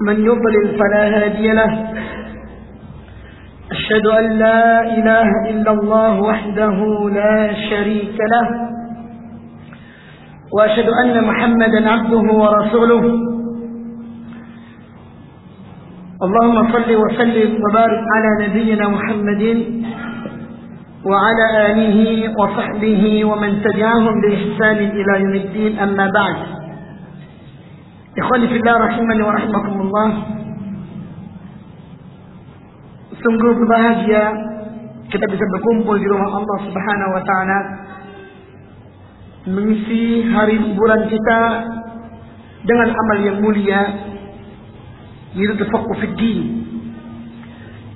ومن يضلل فلا هادي له. أشهد أن لا إله إلا الله وحده لا شريك له. وأشهد أن محمدا عبده ورسوله. اللهم صل وسلم وبارك على نبينا محمد وعلى آله وصحبه ومن تبعهم بإحسان إلى يوم الدين. أما بعد Ikhwani fillah rahimani wa rahimakumullah. Sungguh berbahagia kita bisa berkumpul di rumah Allah Subhanahu wa taala mengisi hari liburan kita dengan amal yang mulia yaitu tafaqquh fid din.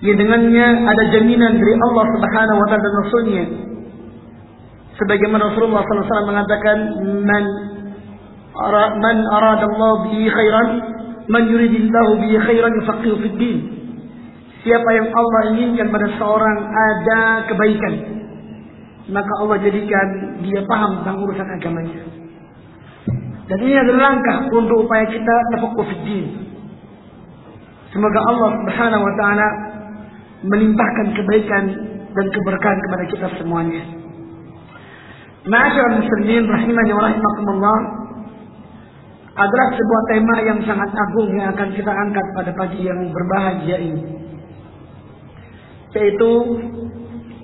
Yang dengannya ada jaminan dari Allah Subhanahu wa taala dan Rasulnya. Sebagaimana Rasulullah SAW mengatakan man man arada Allah bihi khairan man yuridillahu bihi khairan yufaqihu fid din. Siapa yang Allah inginkan pada seorang ada kebaikan. Maka Allah jadikan dia paham tentang urusan agamanya. Dan ini adalah langkah untuk upaya kita tafaqquh fid din. Semoga Allah Subhanahu wa taala melimpahkan kebaikan dan keberkahan kepada kita semuanya. Ma'asyiral muslimin rahimani wa rahimakumullah adalah sebuah tema yang sangat agung yang akan kita angkat pada pagi yang berbahagia ini. Yaitu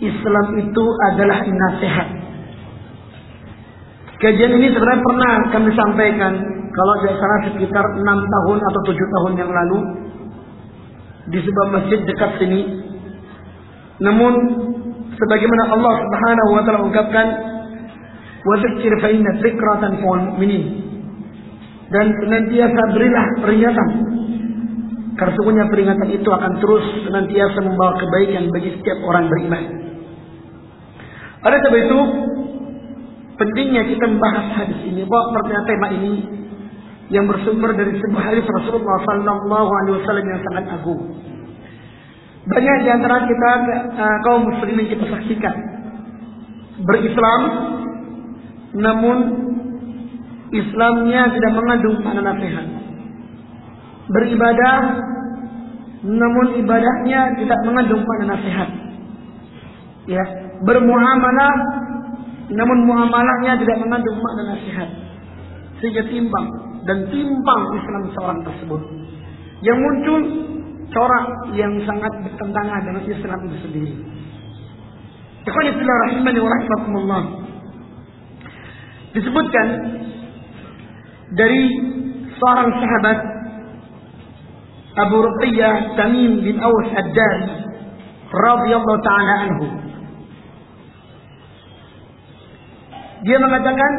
Islam itu adalah nasihat. Kajian ini sebenarnya pernah kami sampaikan kalau tidak salah sekitar 6 tahun atau 7 tahun yang lalu di sebuah masjid dekat sini. Namun sebagaimana Allah Subhanahu wa taala ungkapkan wa dzikir fa inna dzikratan mu'minin dan senantiasa berilah peringatan. Karena sungguhnya peringatan itu akan terus senantiasa membawa kebaikan bagi setiap orang beriman. Oleh sebab itu, pentingnya kita membahas hadis ini, bahwa pertanyaan tema ini yang bersumber dari sebuah hadis Rasulullah Sallallahu Alaihi Wasallam yang sangat agung. Banyak di antara kita uh, kaum muslimin kita saksikan berislam, namun Islamnya tidak mengandung makna nasihat. Beribadah namun ibadahnya tidak mengandung makna nasihat. Ya, bermuamalah namun muamalahnya tidak mengandung makna nasihat. Sehingga timbang dan timbang Islam seorang tersebut. Yang muncul corak yang sangat bertentangan dengan Islam itu sendiri. Ikhwan rahimani wa. Disebutkan dari seorang sahabat Abu Ruqayyah Tamim bin Aus Ad-Dari radhiyallahu taala anhu. Dia mengatakan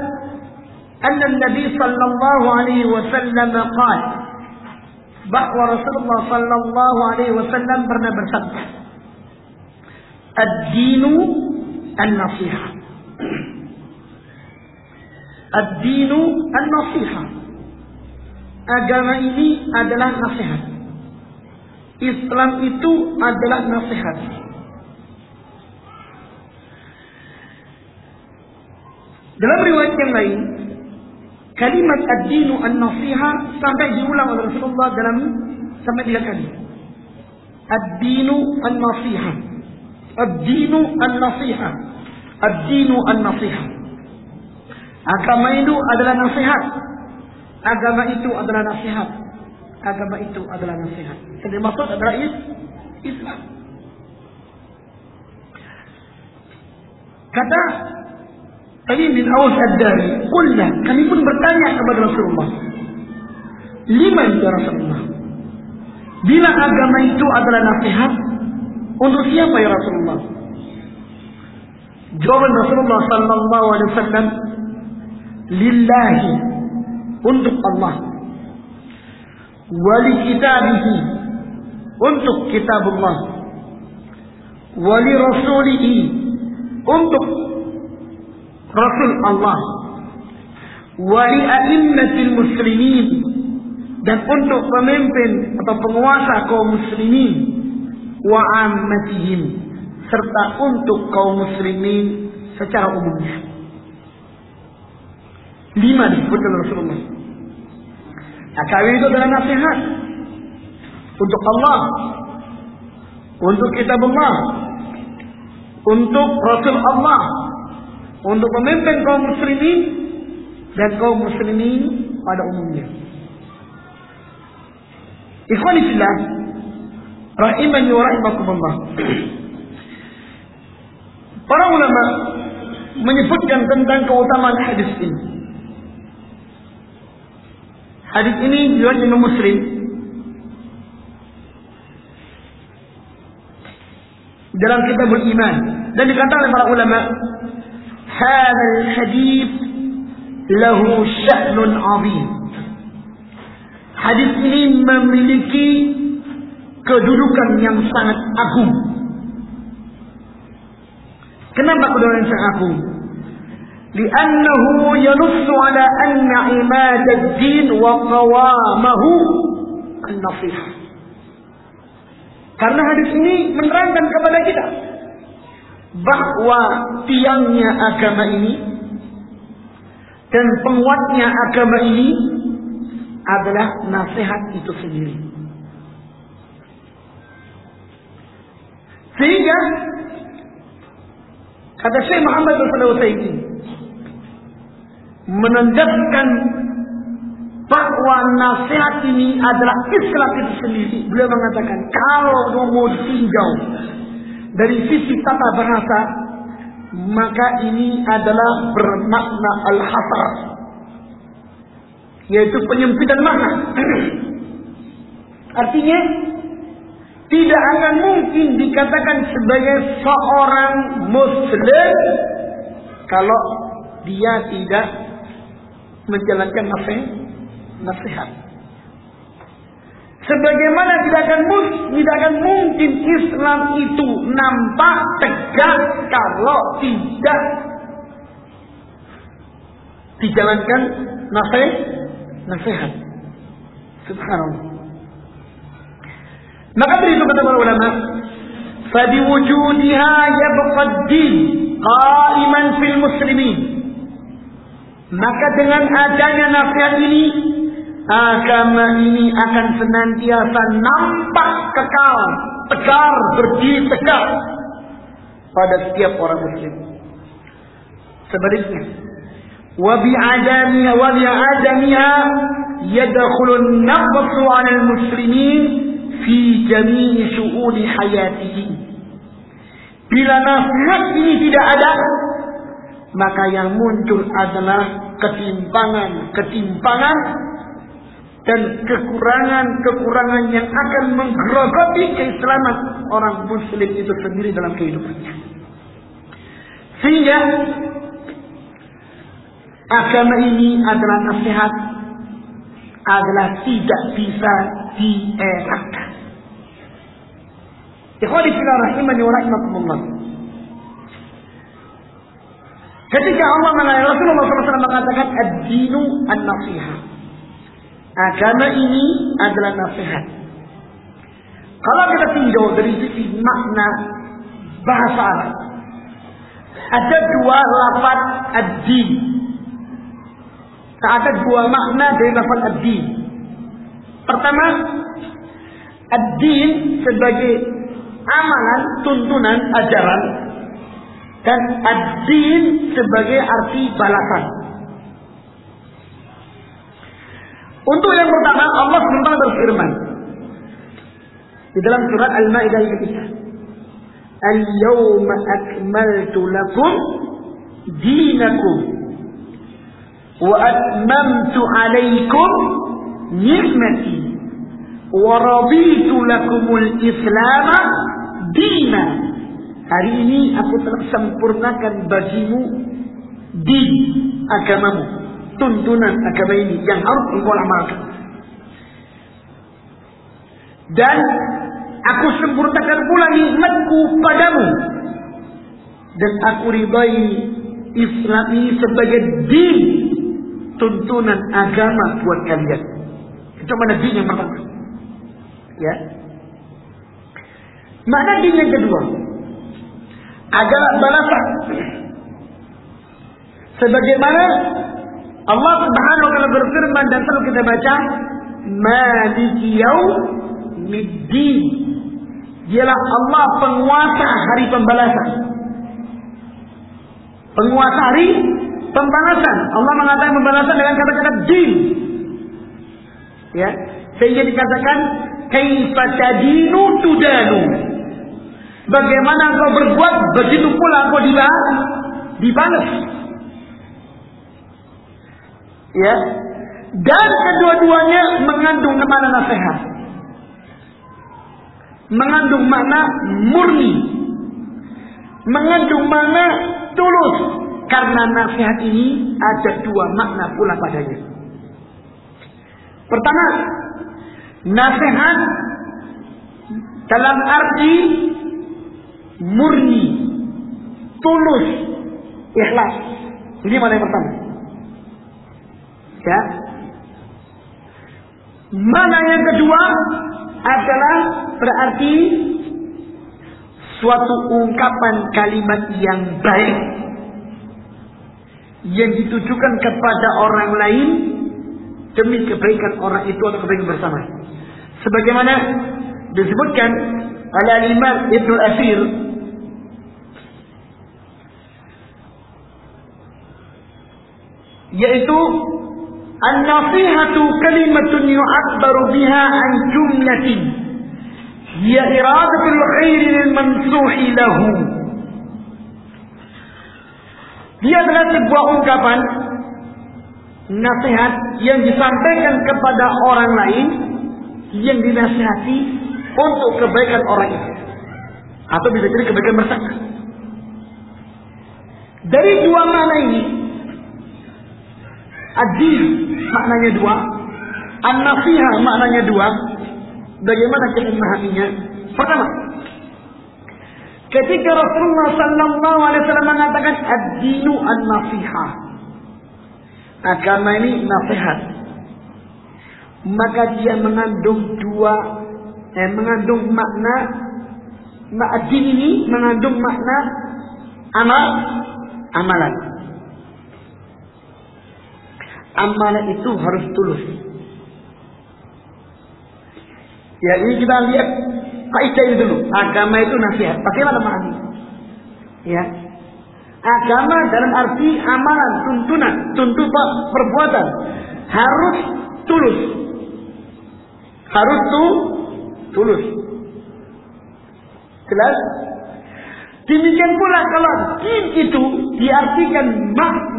anna Nabi sallallahu alaihi wasallam qala bahwa Rasulullah sallallahu alaihi wasallam pernah bersabda Ad-dinu an-nasihah Ad-dinu an-nasihah. Agama ini adalah nasihat. Islam itu adalah nasihat. Dalam riwayat yang lain, kalimat ad-dinu an-nasihah sampai diulang oleh Rasulullah dalam sampai tiga kali. Ad-dinu an-nasihah. Ad-dinu an-nasihah. Ad-dinu an-nasihah. Agama itu adalah nasihat. Agama itu adalah nasihat. Agama itu adalah nasihat. Yang dimaksud adalah Islam. Kata Tamim bin Aus Ad-Dari, "Qulna, kami pun bertanya kepada Rasulullah, lima ya Rasulullah? Bila agama itu adalah nasihat, untuk siapa ya Rasulullah?" Jawaban Rasulullah sallallahu alaihi wasallam, "Lillahi untuk Allah. Wali kitabihi untuk kitabullah. Wali rasulihi untuk rasul Allah. Wali a'immatil muslimin dan untuk pemimpin atau penguasa kaum muslimin. Wa serta untuk kaum muslimin secara umumnya. Lima disebutkan Rasulullah. Akawin itu adalah nasihat untuk Allah, untuk kitab Allah, untuk Rasul Allah, untuk pemimpin kaum muslimin dan kaum muslimin pada umumnya. Ikhwan Islam, rahimani wa rahimakumullah. Para ulama menyebutkan tentang keutamaan hadis ini. Hadis ini diriwayatkan Imam Muslim. Dalam kitabul iman dan dikatakan oleh para ulama hadal hadis lahu sya'nun azim. Hadis ini memiliki kedudukan yang sangat agung. Kenapa kedudukan yang sangat agung لأنه ينص على أن عماد الدين وقوامه النصيحة Karena hadis ini menerangkan kepada kita bahwa tiangnya agama ini dan penguatnya agama ini adalah nasihat itu sendiri. Sehingga kata Syekh Muhammad bin Salih menandakan bahwa nasihat ini adalah Islam itu sendiri. Beliau mengatakan kalau mau ditinjau dari sisi tata bahasa maka ini adalah bermakna al-hasar yaitu penyempitan makna. Artinya tidak akan mungkin dikatakan sebagai seorang muslim kalau dia tidak menjalankan nasihat. Sebagaimana tidak akan tidak akan mungkin Islam itu nampak tegak kalau tidak dijalankan nasihat. Nasihat. Subhanallah. Maka begitu kata para ulama, "Fabiwujudiha yabqa ad-din qa'iman fil muslimin." Maka dengan adanya nasihat ini agama ini akan senantiasa nampak kekal, tegar, berdiri pada setiap orang muslim. Sebaliknya, wa bi'adamiha wa bi'adamiha yadkhulu an-naqsu 'ala al-muslimin fi jami'i syu'uni hayatihi. Bila nasihat ini tidak ada, maka yang muncul adalah ketimpangan-ketimpangan dan kekurangan-kekurangan yang akan menggerogoti keislaman orang muslim itu sendiri dalam kehidupannya. Sehingga agama ini adalah nasihat adalah tidak bisa dielakkan. Ikhwani rahimani wa rahimakumullah. Ketika Allah mengatakan Rasulullah SAW mengatakan ad-dinu an-nasihah. Agama ini adalah nasihat. Kalau kita tinjau dari sisi makna bahasa Arab, ada dua lafaz ad-din. Ada dua makna dari lafaz ad-din. Pertama, ad-din sebagai amalan, tuntunan, ajaran dan ad-din sebagai arti balasan. Untuk yang pertama Allah SWT berfirman di dalam surat Al-Maidah yang ketiga. Al-yawma akmaltu lakum dinakum wa atmamtu alaikum ni'mati wa raditu lakumul islam dina Hari ini aku telah sempurnakan bagimu di agamamu. Tuntunan agama ini yang harus engkau amalkan. Dan Aku sempurnakan pula nikmatku padamu. Dan aku ridai Islam ini sebagai din. Tuntunan agama buat kalian. Itu mana din yang pertama. Ya. Mana din yang kedua? Adalah balasan. Sebagaimana Allah Subhanahu wa taala berfirman dan selalu kita baca, "Maliki yaumiddin." Dialah Allah penguasa hari pembalasan. Penguasa hari pembalasan. Allah mengatakan pembalasan dengan kata-kata din. Ya, sehingga dikatakan kaifa tadinu tudanu. Bagaimana kau berbuat begitu pula kau dibalas. Ya. Dan kedua-duanya mengandung makna nasihat. Mengandung makna murni. Mengandung makna tulus. Karena nasihat ini ada dua makna pula padanya. Pertama, nasihat dalam arti murni, tulus, ikhlas. Ini mana yang pertama? Ya. Mana yang kedua adalah berarti suatu ungkapan kalimat yang baik yang ditujukan kepada orang lain demi kebaikan orang itu atau kebaikan bersama. Sebagaimana disebutkan oleh Imam Ibnu Asir yaitu An-nasihatu kalimatun yu'abbaru biha an jumlatin. Hiya iradatul khairi lil mansuhi lahu. Dia adalah sebuah ungkapan nasihat yang disampaikan kepada orang lain yang dinasihati untuk kebaikan orang itu. Atau bisa jadi kebaikan bersama. Dari dua mana ini, Adil maknanya dua. An-nasihah maknanya dua. Bagaimana kita memahaminya? Pertama, ketika Rasulullah Sallallahu Alaihi Wasallam mengatakan ad-dinu an-nasihah, agama ini nasihat, maka dia mengandung dua, eh, mengandung makna, ad-din ini mengandung makna amal, amalan. Amalan itu harus tulus. Ya ini kita lihat kaidah itu dulu. Agama itu nasihat. Bagaimana maknanya? Ya. Agama dalam arti amalan, tuntunan, tuntutan perbuatan harus tulus. Harus tuh tulus. Jelas? Demikian pula kalau din itu diartikan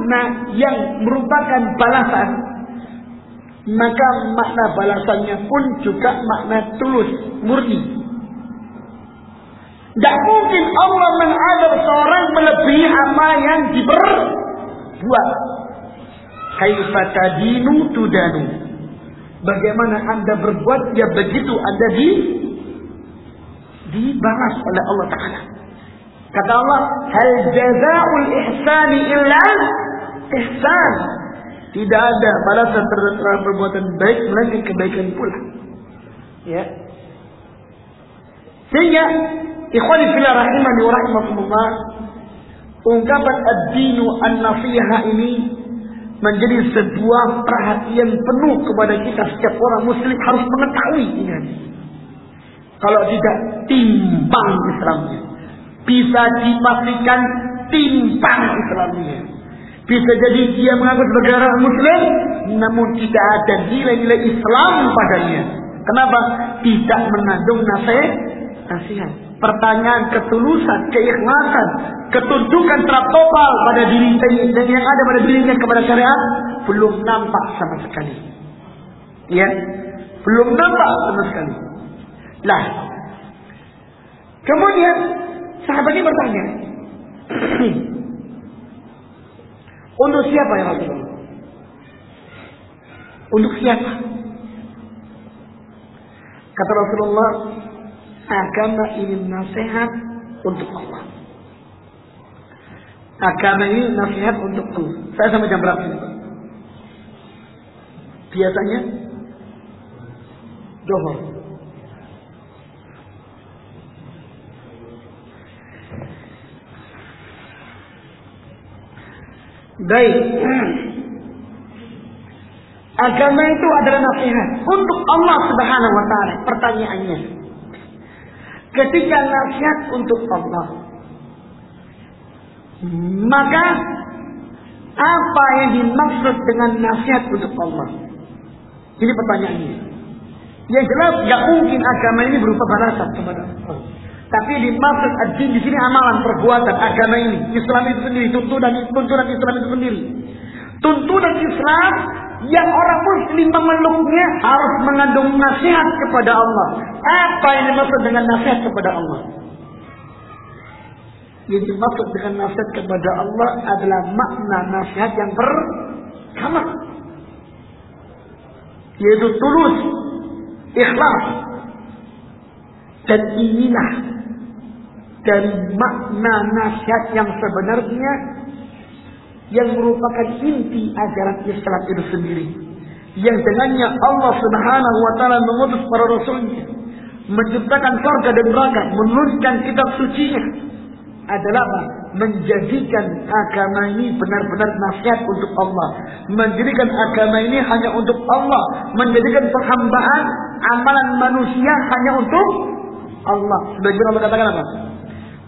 makna yang merupakan balasan, maka makna balasannya pun juga makna tulus, murni. Tidak mungkin Allah mengadab seorang melebihi amal yang diperbuat. Kaifa tadinu tudanu. Bagaimana anda berbuat, ya begitu anda di dibalas oleh Allah Ta'ala. Kata Allah, hal jazaul ihsani illa ihsan. Tidak ada balasan terhadap perbuatan baik melainkan kebaikan pula. Ya. Sehingga ikhwani fillah rahimani wa rahimakumullah ungkapan ad-dinu an-nasihah ini menjadi sebuah perhatian penuh kepada kita setiap orang muslim harus mengetahui ini. Kalau tidak timbang Islamnya bisa dipastikan timpang Islamnya. Bisa jadi dia mengaku sebagai orang muslim, namun tidak ada nilai-nilai Islam padanya. Kenapa? Tidak mengandung nasihat. nasihat. Pertanyaan ketulusan, keikhlasan, ketundukan terapopal pada diri dan yang ada pada dirinya kepada syariat belum nampak sama sekali. Ya, belum nampak sama sekali. Lah, kemudian Sahabat ini bertanya, untuk siapa ya Rasulullah? Untuk siapa? Kata Rasulullah, agama ini nasihat untuk Allah. Agama ini nasihat untuk Allah. Saya sama jam berapa Biasanya Johor. Baik. Agama itu adalah nasihat untuk Allah Subhanahu wa taala. Pertanyaannya, ketika nasihat untuk Allah, maka apa yang dimaksud dengan nasihat untuk Allah? Ini pertanyaannya. Yang jelas nggak mungkin agama ini berupa balasan kepada Allah. Tapi dimaksud ad-din di sini amalan perbuatan agama ini. Islam itu sendiri, tuntunan tuntunan Islam itu sendiri. Tuntunan Islam yang orang muslim memeluknya harus mengandung nasihat kepada Allah. Apa yang dimaksud dengan nasihat kepada Allah? Yang dimaksud dengan nasihat kepada Allah adalah makna nasihat yang pertama. Yaitu tulus, ikhlas, dan inilah dari makna nasihat yang sebenarnya yang merupakan inti ajaran Islam itu sendiri. Yang dengannya Allah Subhanahu wa taala mengutus para rasulnya, menciptakan surga dan neraka, menurunkan kitab sucinya adalah apa? Menjadikan agama ini benar-benar nasihat untuk Allah. Menjadikan agama ini hanya untuk Allah. Menjadikan perhambaan amalan manusia hanya untuk Allah. Sebagian Allah katakan apa?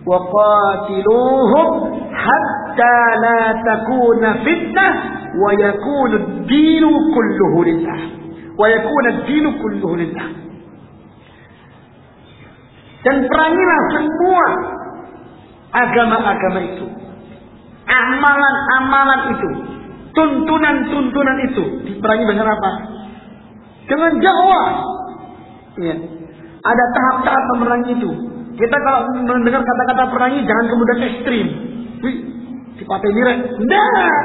وقاتلوهم حتى لا تكون فتنة ويكون الدين كله لله ويكون الدين كله لله dan perangilah semua agama-agama itu amalan-amalan itu tuntunan-tuntunan itu diperangi dengan apa? dengan jawab ya. ada tahap-tahap pemerangi itu kita kalau mendengar kata-kata perangi jangan kemudian ekstrim. Wih, si Pak Mirek. Enggak.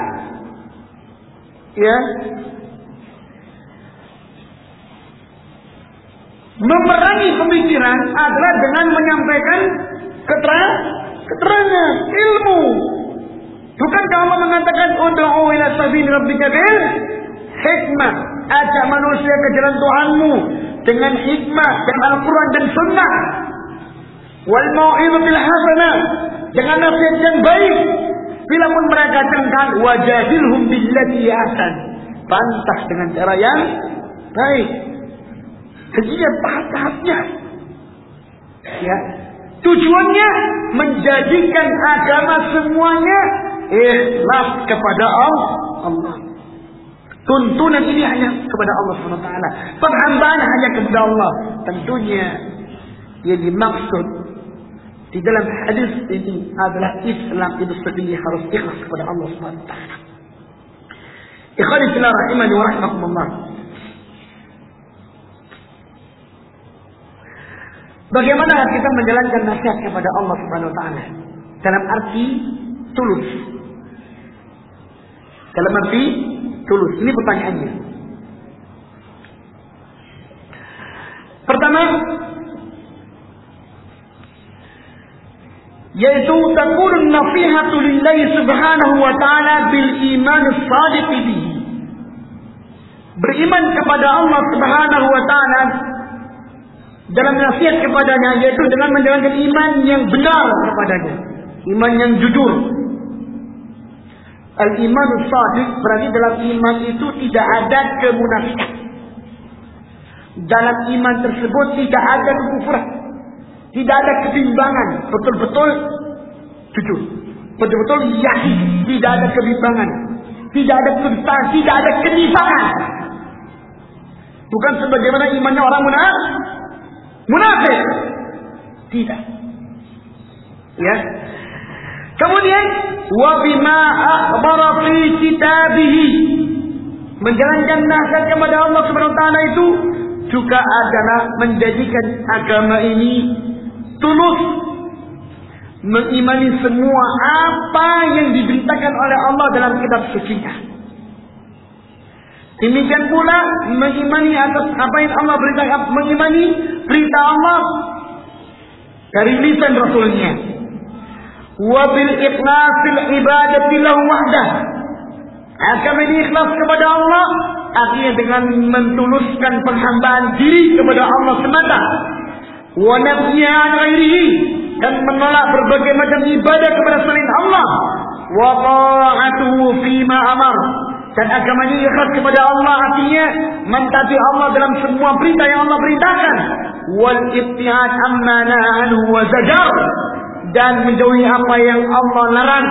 Ya. Memerangi pemikiran adalah dengan menyampaikan keterangan, keterangan, ilmu. Bukan kalau mengatakan ud'u ila sabili rabbika bil hikmah. Ajak manusia ke jalan Tuhanmu dengan hikmah dan Al-Quran dan Sunnah. Wal mau'izatil hasanah. Jangan nasihat yang baik. Bila pun mereka tentang wajadilhum billati ahsan. Bantah dengan cara yang baik. Kemudian tahap-tahapnya. Ya. Tujuannya menjadikan agama semuanya ikhlas kepada Allah. Tuntunan ini hanya kepada Allah SWT. Penghambaan hanya kepada Allah. Tentunya yang dimaksud di dalam hadis ini adalah Islam itu sendiri harus ikhlas kepada Allah Subhanahu wa taala. Ikhwan fillah rahimani wa rahimakumullah. Bagaimana kita menjalankan nasihat kepada Allah Subhanahu wa taala? Dalam arti tulus. Dalam arti tulus. Ini pertanyaannya. Pertama, yaitu takun nasihatu lillahi subhanahu wa ta'ala bil iman sadiq bihi. Beriman kepada Allah subhanahu wa ta'ala dalam nasihat kepadanya yaitu dengan menjalankan iman yang benar kepadanya iman yang jujur. Al iman sadiq berarti dalam iman itu tidak ada kemunafikan. Dalam iman tersebut tidak ada kekufuran tidak ada kebimbangan. Betul-betul jujur. Betul-betul yakin. Tidak ada kebimbangan. Tidak ada kedustaan. Tidak ada kenifakan. Bukan sebagaimana imannya orang munafik. Munafik. Tidak. Ya. Kemudian wabima akhbara fi kitabihi menjalankan nasihat kepada Allah Subhanahu wa taala itu juga adalah menjadikan agama ini tulus mengimani semua apa yang diberitakan oleh Allah dalam kitab suci-Nya. Demikian pula mengimani atas apa yang Allah beritakan, mengimani berita Allah dari lisan Rasulnya. Wabil ikhlasil ibadati lahu wahdah. Akan ikhlas kepada Allah artinya dengan mentuluskan penghambaan diri kepada Allah semata. Wa nafsiha an dan menolak berbagai macam ibadah kepada selain Allah. Wa ta'atuhu fima amar dan agamanya ikhlas kepada Allah artinya mentaati Allah dalam semua perintah yang Allah perintahkan. Wal ibtihad amma anhu wa zajar dan menjauhi apa yang Allah larang.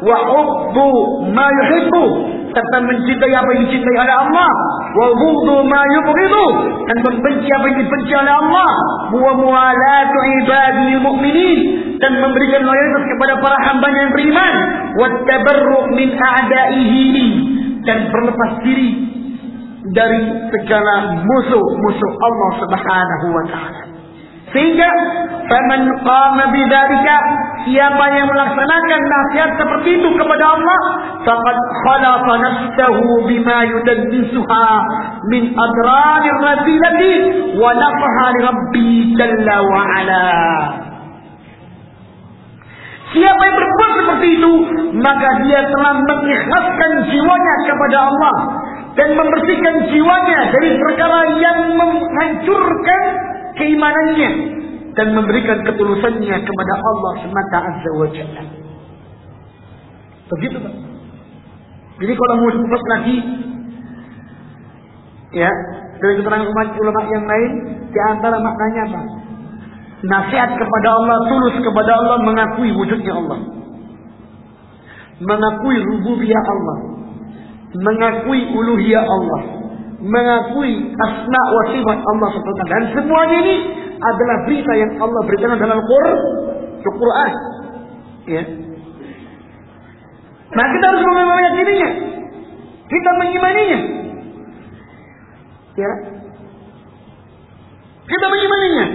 Wa hubbu ma yuhibbu serta mencintai apa yang dicintai oleh Allah. Wa bughdu ma yubghidu dan membenci apa yang dibenci oleh Allah. Wa muwalatu ibadil mu'minin dan memberikan loyalitas kepada para hamba yang beriman. Wa tabarru' min a'daihi dan berlepas diri dari segala musuh-musuh Allah Subhanahu wa taala. Sehingga faman qama bidzalika siapa yang melaksanakan nasihat seperti itu kepada Allah faqad khalaqa nafsahu bima yudaddisuha min adranir radilati wa nafaha rabbi jalla wa ala. Siapa yang berbuat seperti itu, maka dia telah mengikhlaskan jiwanya kepada Allah dan membersihkan jiwanya dari perkara yang menghancurkan keimanannya dan memberikan ketulusannya kepada Allah semata azza wa jalla. Begitu Pak. Jadi kalau mau cepat lagi, ya dari keterangan umat ulama yang lain, di antara maknanya apa? Nasihat kepada Allah, tulus kepada Allah, mengakui wujudnya Allah. Mengakui rububiyah Allah. Mengakui uluhiyah Allah. Mengakui asma wa sifat Allah SWT. Dan semuanya ini adalah berita yang Allah berikan dalam Al-Quran. Ya. Nah kita harus meyakininya. Kita mengimaninya. Ya. Kita mengimaninya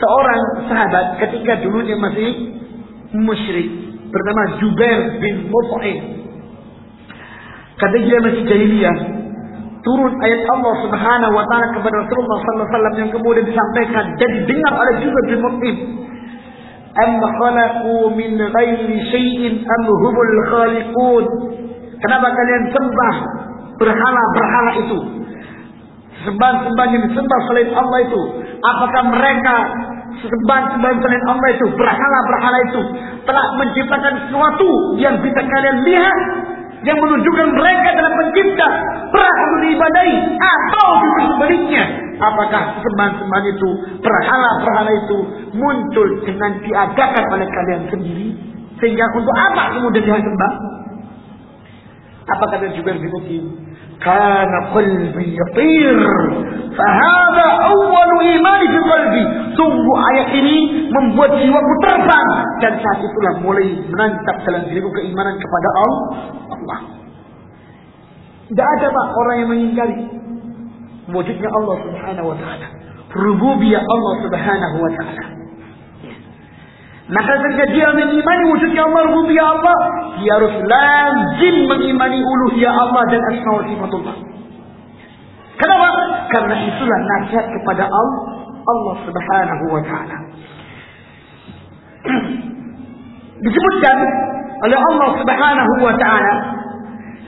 seorang sahabat ketika dulunya masih musyrik bernama Jubair bin Mut'im. Ketika dia masih jahiliyah, turun ayat Allah Subhanahu wa taala kepada Rasulullah sallallahu alaihi wasallam yang kemudian disampaikan dan didengar oleh Jubair bin Mut'im. Am khalaqu min ghairi syai'in am humul khaliqun? Kenapa kalian sembah berhala-berhala itu? Sembahan-sembahan yang disembah selain Allah itu. Apakah mereka sembahan-sembahan selain Allah itu, berhala-berhala itu telah menciptakan sesuatu yang bisa kalian lihat yang menunjukkan mereka dalam pencipta untuk diibadahi atau justru sebaliknya. Apakah sembahan-sembahan itu berhala-berhala itu muncul dengan diadakan oleh kalian sendiri? Sehingga untuk apa kemudian disembah apa kata juga Mukim kana qalbi yatir fahada awal iman fi qalbi sungguh ayat ini membuat jiwaku terbang. Dan saat itulah mulai menantap dalam diriku keimanan kepada Allah. Tidak ada pak orang yang mengingkari wujudnya Allah subhanahu wa ta'ala. Rububiyah Allah subhanahu wa ta'ala Maka ketika dia mengimani wujudnya Allah, rububiyah Allah, dia harus lazim mengimani uluhiyah Allah dan asma wa sifatullah. Kenapa? Karena itulah nasihat kepada Allah, Allah Subhanahu wa taala. Disebutkan oleh Allah Subhanahu wa taala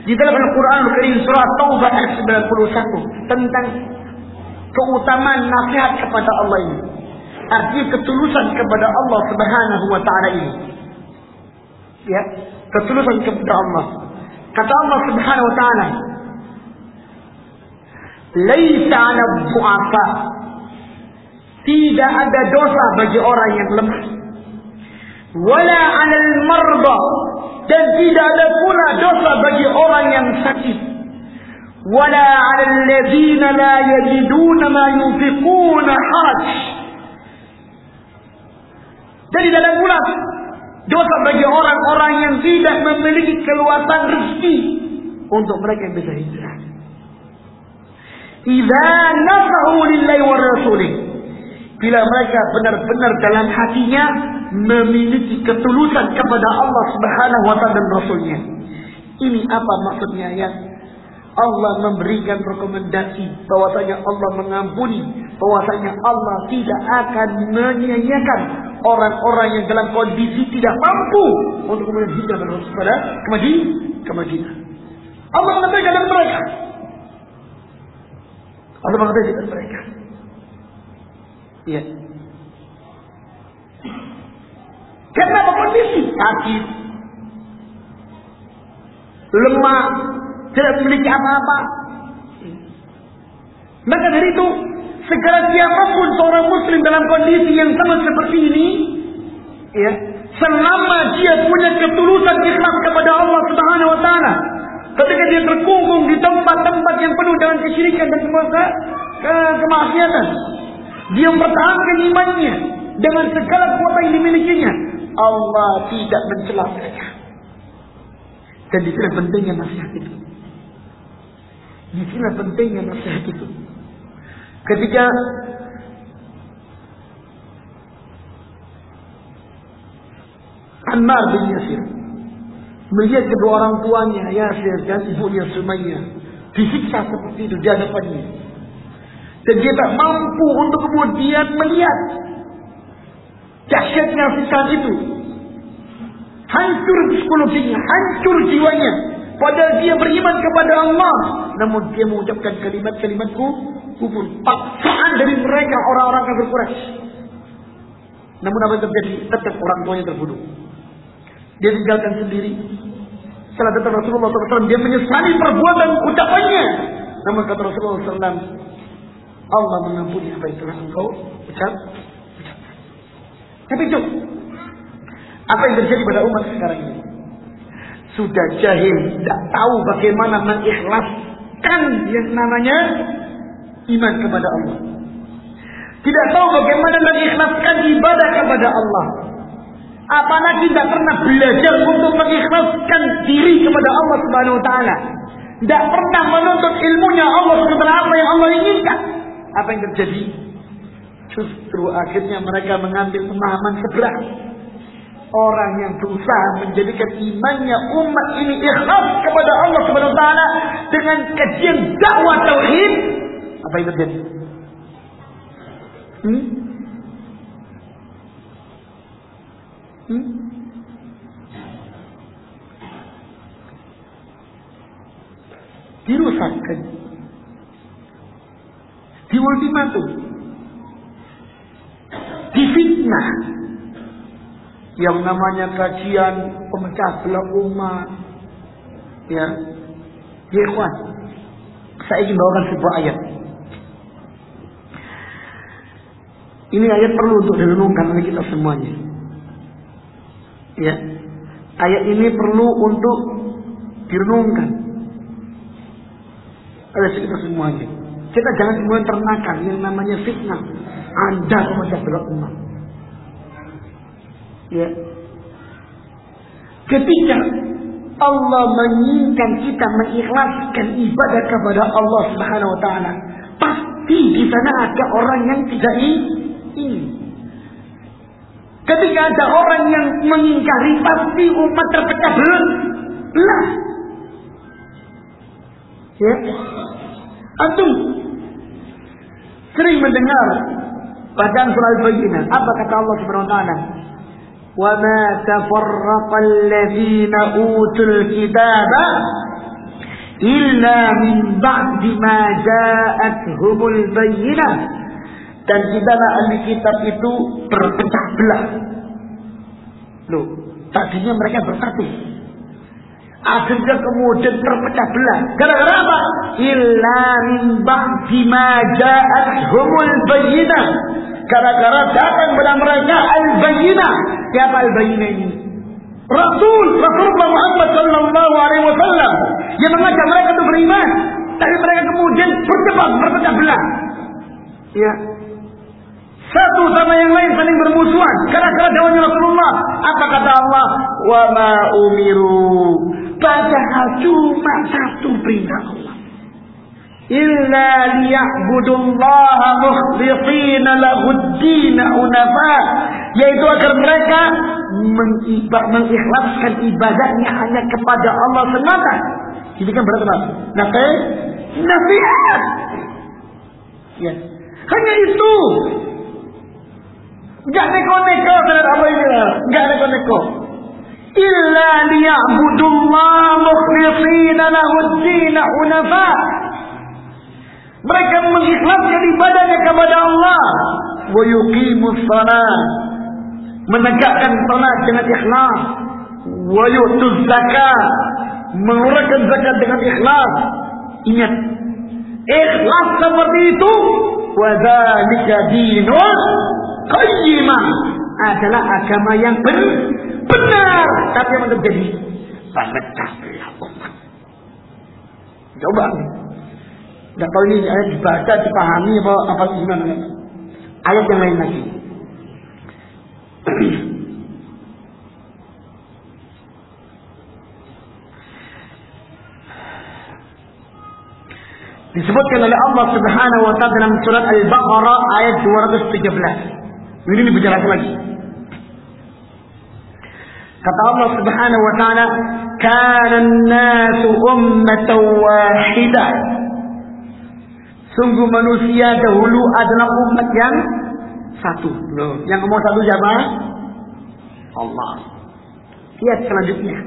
di dalam Al-Qur'an Al-Karim surah Taubah ayat 91 tentang keutamaan nasihat kepada Allah ini. Artinya ketulusan kepada Allah Subhanahu wa taala ini. Ya, ketulusan kepada Allah. Kata Allah Subhanahu wa taala, "Laisa 'ala du'afa" Tidak ada dosa bagi orang yang lemah. Wala 'alal marda dan tidak ada pula dosa bagi orang yang sakit. Wala 'alal ladzina la yajiduna ma yunfiquna haraj tidak ada pula dosa bagi orang-orang yang tidak memiliki keluasan rezeki untuk mereka yang bisa hijrah. Idza nasahu lillahi wa rasulih. Bila mereka benar-benar dalam hatinya memiliki ketulusan kepada Allah Subhanahu wa taala dan rasulnya. Ini apa maksudnya ya? Allah memberikan rekomendasi bahwasanya Allah mengampuni, bahwasanya Allah tidak akan menyia-nyiakan orang-orang yang dalam kondisi tidak mampu untuk kemudian hijrah kepada ke Madinah. Allah mengatakan kepada mereka. Allah mengatakan kepada mereka. Iya. Kenapa kondisi sakit, lemah, tidak memiliki apa-apa. Maka dari itu, segala siapa pun seorang muslim dalam kondisi yang sama seperti ini, ya, selama dia punya ketulusan ikhlas kepada Allah Subhanahu wa taala, ketika dia terkungkung di tempat-tempat yang penuh dengan kesyirikan dan semua ke, ke kemaksiatan, dia mempertahankan imannya dengan segala kuasa yang dimilikinya, Allah tidak mencela mereka. Dan di sini pentingnya nasihat itu. Di sinilah pentingnya nasihat itu. Ketika Ammar bin Yasir melihat kedua orang tuanya Yasir dan ibunya Sumayyah disiksa seperti itu di hadapannya. Dan dia tak mampu untuk kemudian melihat dahsyatnya siksa itu. Hancur psikologinya, hancur jiwanya. Padahal dia beriman kepada Allah. Namun dia mengucapkan kalimat-kalimat kufur. Paksaan dari mereka orang-orang kafir Quraisy. Namun apa yang terjadi? Tetap orang tuanya terbunuh. Dia tinggalkan sendiri. Setelah datang Rasulullah SAW, dia menyesali perbuatan ucapannya. Namun kata Rasulullah SAW, Allah mengampuni apa yang telah engkau ucap. Tapi itu, apa yang terjadi pada umat sekarang ini? sudah jahil, tidak tahu bagaimana mengikhlaskan yang namanya iman kepada Allah. Tidak tahu bagaimana mengikhlaskan ibadah kepada Allah. Apalagi tidak pernah belajar untuk mengikhlaskan diri kepada Allah Subhanahu wa taala. Tidak pernah menuntut ilmunya Allah setelah apa yang Allah inginkan. Apa yang terjadi? Justru akhirnya mereka mengambil pemahaman sebelah orang yang berusaha menjadikan imannya umat ini ikhlas kepada Allah Subhanahu wa taala dengan kajian dakwah tauhid, apa yang terjadi? Hmm? Hmm? Dirusakkan. Di. Difitnah yang namanya kajian pemecah belah umat. Ya. Ya ikhwan. Saya ingin bawakan sebuah ayat. Ini ayat perlu untuk direnungkan oleh kita semuanya. Ya. Ayat ini perlu untuk direnungkan oleh kita semuanya. Kita jangan kemudian ternakan yang namanya fitnah. Anda pemecah belah umat Ya. Ketika Allah menginginkan kita mengikhlaskan ibadah kepada Allah Subhanahu wa taala, pasti di sana ada orang yang tidak ingin. Ketika ada orang yang mengingkari, pasti umat terpecah belah. Ya. Antum sering mendengar bacaan surah Al-Bayyinah. Apa kata Allah Subhanahu wa taala? وما تفرق الذين أوتوا الكتاب إلا من بعد ما جاءتهم البينة dan tidaklah ahli kitab itu berpecah belah. Loh, tadinya mereka bersatu. Akhirnya kemudian terpecah belah. Gara-gara apa? Illa min ba'di ma ja'athumul bayyinah. Gara-gara datang kepada mereka al-bayyinah. Siapa al-bayyinah ini? Rasul, Rasulullah Muhammad sallallahu alaihi wasallam yang mengajak mereka untuk beriman. Tapi mereka kemudian berdebat, berpecah belah. Ya. Satu sama yang lain saling bermusuhan. Gara-gara dakwahnya Rasulullah. Apa kata Allah? Wa ma umiru. Padahal cuma satu perintah Allah illa liya'budullaha mukhlishina lahuddin unafa yaitu agar mereka mengikhlaskan ibadahnya hanya kepada Allah semata Ini kan berarti apa? Nafi, nafiat. Ya. Hanya itu. Enggak neko-neko terhadap apa ini lah. Enggak neko-neko. Illa liya'budullah mukhlishina lahuddin hunafa. Mereka mengikhlaskan ibadahnya kepada Allah. Yuqimus salat. Menegakkan salat dengan ikhlas. Yu'tuz zakat. Mengeluarkan zakat dengan ikhlas. Ingat. Ikhlas seperti itu. Dhalika dinul qayyimah. Adalah agama yang benar. Tapi yang terjadi. Pemecah belah umat. Coba. Ini ayat dibaca, dipahami apa apa gimana. Ayat yang lain lagi. Disebutkan oleh Allah Subhanahu wa taala dalam surat Al-Baqarah ayat 213. Ini dijelaskan lagi. Kata Allah Subhanahu wa taala, "Kana an-nasu ummatan wahidah." Sungguh manusia dahulu adalah umat yang satu. Loh, yang ngomong satu siapa? Allah. Lihat selanjutnya.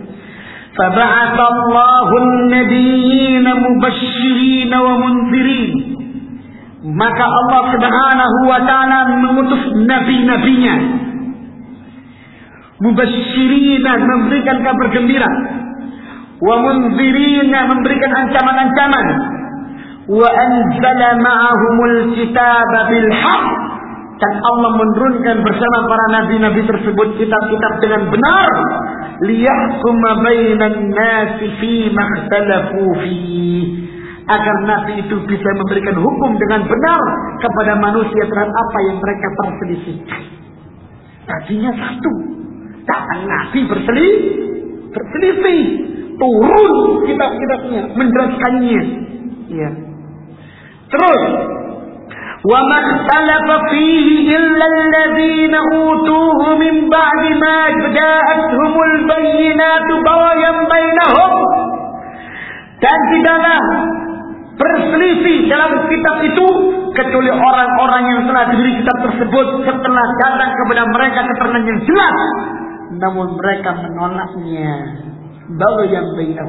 فبعث الله النبيين مبشرين ومنذرين maka Allah Subhanahu wa taala mengutus nabi-nabinya mubashirina memberikan kabar gembira wa munzirina memberikan ancaman-ancaman ma'ahumul kitaba bil haqq dan Allah menurunkan bersama para nabi-nabi tersebut kitab-kitab dengan benar liyahkuma bainan nasi fi makhtalafu fi agar nabi itu bisa memberikan hukum dengan benar kepada manusia terhadap apa yang mereka perselisihkan. Tadinya satu, datang nabi berselisih, berselisih, turun kitab-kitabnya, menjelaskannya. Ya. Terus. Wa makhtalafa fihi illa alladhina utuhu min ba'di ma ja'atuhumul bayyinatu bawayan bainahum. Dan tidaklah berselisih dalam kitab itu kecuali orang-orang yang telah diberi kitab tersebut setelah datang kepada mereka keterangan yang jelas. Namun mereka menolaknya. Baru yang baik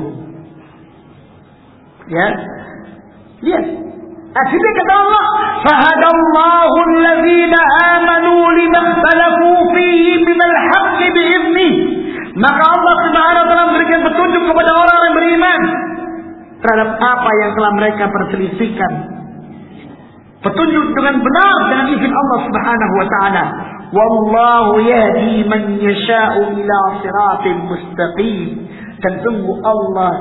ya? Lihat. Akhirnya kata Allah, "Fahadallahu alladhina amanu lima ikhtalafu fihi min al-haqq bi'izni." Maka Allah Subhanahu wa taala memberikan petunjuk kepada orang yang beriman terhadap apa yang telah mereka perselisihkan. Petunjuk dengan benar dengan izin Allah Subhanahu wa taala. Wallahu yahdi man yasha'u ila siratin mustaqim. Dan sungguh Allah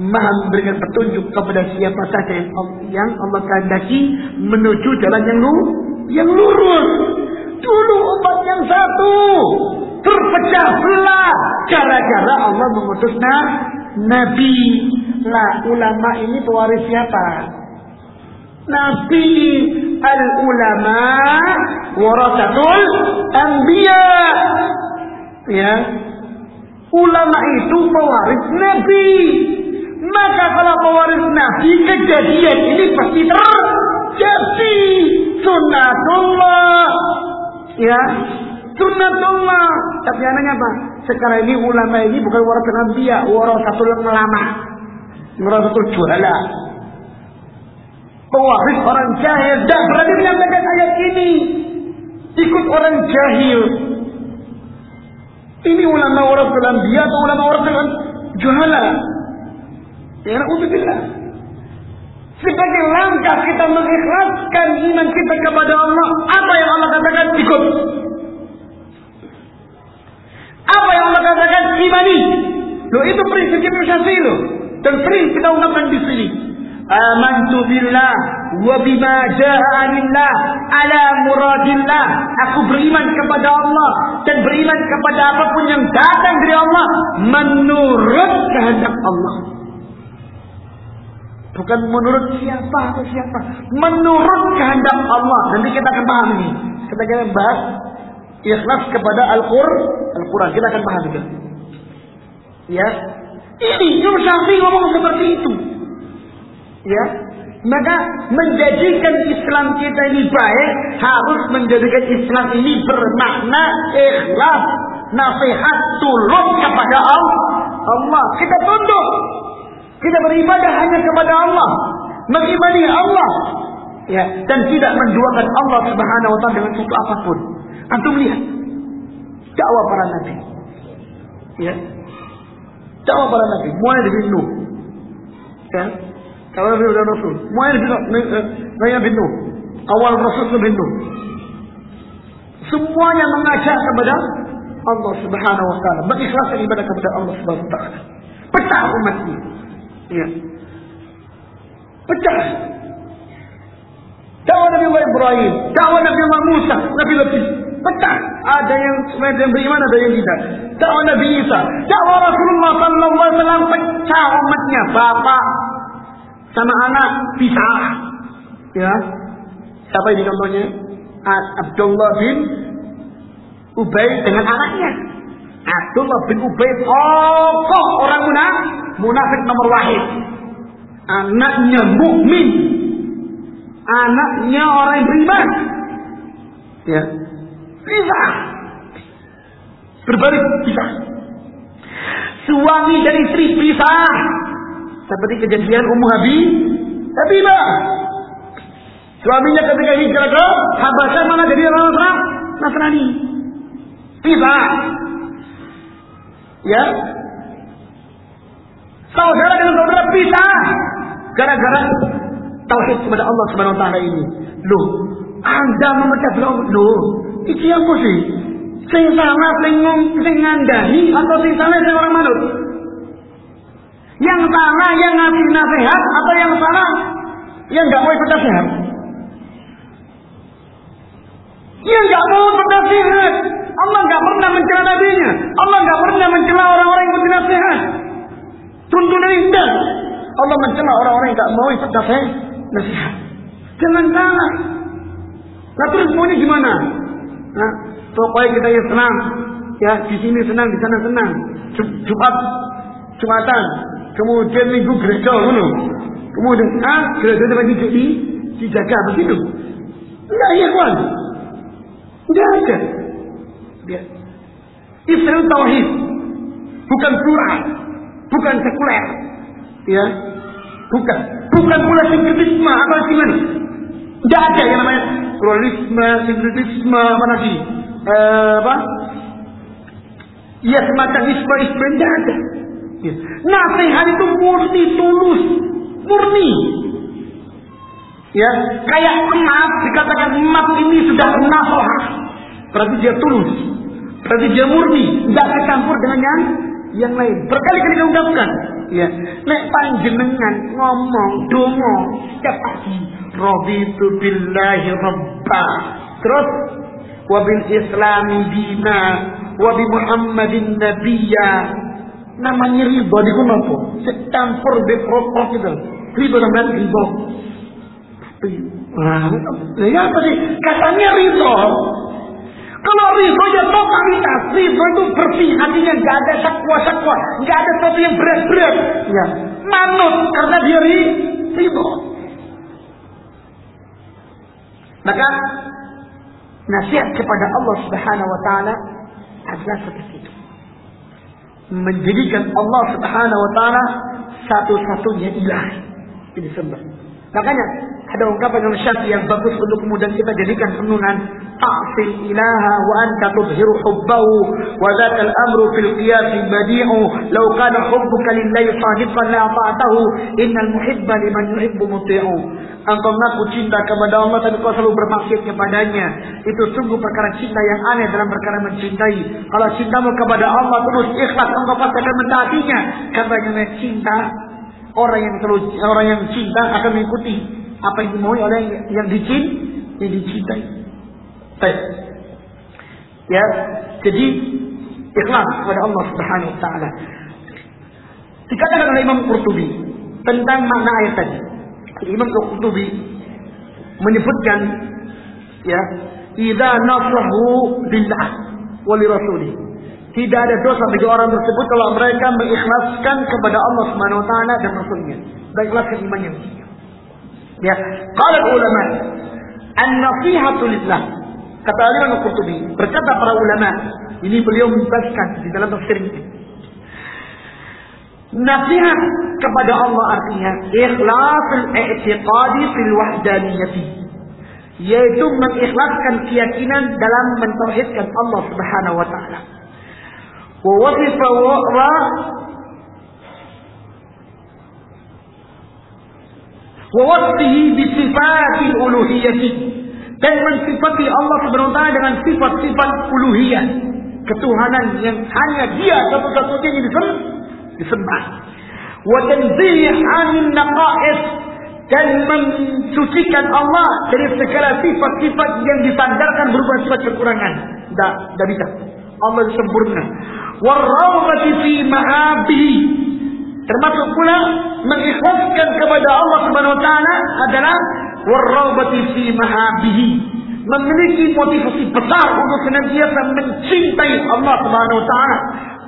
Maha memberikan petunjuk kepada siapa saja yang Allah, yang Allah kehendaki menuju jalan yang lurus. Yang lurus. Dulu umat yang satu terpecah belah gara-gara Allah mengutus nabi. Lah ulama ini pewaris siapa? Nabi al ulama warasatul anbiya. Ya. Ulama itu pewaris nabi. Maka kalau pewaris Nabi kejadian ini pasti terjadi. Sunnatullah. Ya. Sunnatullah. Tapi anehnya apa? Sekarang ini ulama ini bukan waras Nabi ya. Warasatul ulama. Warasatul juhala. Pewaris orang jahil. Dan berani menyampaikan ayat ini. Ikut orang jahil. Ini ulama warasatul anbiya atau ulama warasatul juhala? Ya na'udzubillah. Sebagai langkah kita mengikhlaskan iman kita kepada Allah, apa yang Allah katakan ikut. Apa yang Allah katakan imani. Lo itu prinsip investasi lo. Dan sering kita ungkapkan di sini. Amantu billah wa bima jaa ala muradillah. Aku beriman kepada Allah dan beriman kepada apa pun yang datang dari Allah menurut kehendak Allah. Bukan menurut siapa atau siapa. Menurut kehendak Allah. Nanti kita akan paham ini. Kita akan bahas ikhlas kepada Al-Qur'an. Al-Quran. Kita akan paham itu. Ya. Ini Imam Syafi'i ngomong seperti itu. Ya, maka menjadikan Islam kita ini baik harus menjadikan Islam ini bermakna ikhlas, nasihat, tulus kepada Allah. Kita tunduk. Kita beribadah hanya kepada Allah. Mengimani Allah. Ya, dan tidak menduakan Allah Subhanahu wa taala dengan sesuatu apa pun. Antum lihat dakwah para nabi. Ya. Dakwah para nabi mulai dari Nuh. Ya. Kalau Nabi dan Rasul, mulai dari Nabi Nuh. Awal Rasul Nabi Nuh. Semuanya mengajak kepada Allah Subhanahu wa taala, mengikhlaskan ibadah kepada Allah Subhanahu wa taala. Pecah umat ini. Ya. Pecah. Dakwah Nabi Ibrahim, dakwah Nabi Musa, Nabi Nabi pecah. Ada yang yang beriman, ada yang tidak. Dakwah Nabi Isa, dakwah Rasulullah Sallallahu Alaihi Wasallam pecah umatnya. Bapak sama anak pisah. Ya, siapa ini contohnya? Abdullah bin Ubay dengan anaknya. Abdullah bin Ubay tokoh orang munafik, munafik nomor wahid. Anaknya mukmin, anaknya orang yang beriman. Ya, bisa. Berbalik bisa. Suami dan istri bisa. Seperti kejadian Ummu Habi, Habibah. Suaminya ketika hijrah ke Habasyah mana jadi orang Nasrani. Bisa. Ya. Saudara dengan saudara bisa. Gara-gara tauhid kepada Allah Subhanahu wa taala ini. Loh, Anda memecah belah loh. Iki apa sih? Sing salah sing sing ngandani atau sing salah sing orang manut? Yang salah yang ngasih nasihat atau yang salah yang nggak mau ikut nasihat? Yang nggak mau ikut nasihat. Allah nggak pernah mencela nabinya. Allah nggak pernah mencela orang-orang yang ikut nasihat. Tuntunan indah. Allah mencela orang-orang yang nggak mau ikut nasihat. Jangan salah. Nah terus maunya gimana? Nah, pokoknya kita yang senang. Ya, di sini senang, di sana senang. Jumat, Jumatan, kemudian minggu gereja, ngono. Kemudian ah, gereja dapat di dijaga begitu. Enggak iya kawan. Enggak ada. Ya. Islam tauhid bukan plural, bukan sekuler. Ya. Bukan. Bukan pula sinkretisme apa gimana. Tidak ada yang namanya pluralisme, sinkretisme, apa lagi? Eh, apa? Ya semacam isma isma tidak ada. Ya. Nasihat itu murni tulus, murni. Ya, kayak emas dikatakan emas ini sudah nasihat. Berarti dia tulus, berarti dia murni, tidak tercampur dengan yang yang lain. Berkali-kali diungkapkan. Ya, nek panjenengan ngomong dongo setiap pagi, raditu billahi rabba. Terus wabil islami dina wabi muhammadin nabiyya namanya riba di apa? Setampur di protokol gitu. Riba namanya riba. Nah, ya apa sih? Katanya riba. Kalau ridho ya totalitas, ridho itu bersih, hatinya nggak ada sakwa-sakwa, nggak ada sesuatu yang berat-berat. Ya, manut karena dia ridho. Maka nasihat kepada Allah Subhanahu wa taala adalah seperti itu. Menjadikan Allah Subhanahu wa taala satu-satunya ilah ini sembah. Makanya ada ungkapan yang Syafi'i yang bagus untuk kemudian kita jadikan renungan anta tudhiru hubbahu wa dzakal amru fil qiyas badi'u law kana hubbuka lillahi sadiqan la ta'tahu. Innal muhibba liman yuhibbu muti'u. Engkau mengaku cinta kepada Allah tapi kau selalu bermaksud kepadanya. Itu sungguh perkara cinta yang aneh dalam perkara mencintai. Kalau cintamu kepada Allah terus ikhlas engkau pasti akan mentaatinya. Karena cinta orang yang terus orang yang cinta akan mengikuti apa yang dimau oleh yang dicin yang dicintai. Baik. Ya, jadi ikhlas kepada Allah Subhanahu wa taala. Dikatakan oleh Imam Qurtubi tentang makna ayat tadi. Imam Qurtubi menyebutkan ya, "Idza nasrahu billah wa li rasulih." Tidak ada dosa bagi orang tersebut kalau mereka mengikhlaskan kepada Allah Subhanahu wa taala dan Rasulnya. Mengikhlaskan imannya. Ya, qala ulama an-nasihatu lillah. Kata Imam Al-Qurtubi, berkata para ulama, ini beliau menjelaskan di dalam tafsir ini. Nasihat kepada Allah artinya ikhlasul i'tiqadi fil wahdaniyati yaitu mengikhlaskan keyakinan dalam mentauhidkan Allah Subhanahu wa taala. Wa wasifa wa wa wasfihi bi sifatil dan mensifati Allah Subhanahu wa taala dengan sifat-sifat uluhiyah, ketuhanan yang hanya Dia satu-satunya yang disembah. Wa tanzih 'anil naqais dan mensucikan Allah dari segala sifat-sifat yang disandarkan berupa sifat kekurangan. Tidak, tidak bisa. Allah sempurna. Warrawati fi ma'abihi. Termasuk pula mengikhlaskan kepada Allah Subhanahu wa taala adalah warrawati fi ma'abihi. Memiliki motivasi besar untuk senantiasa mencintai Allah Subhanahu wa taala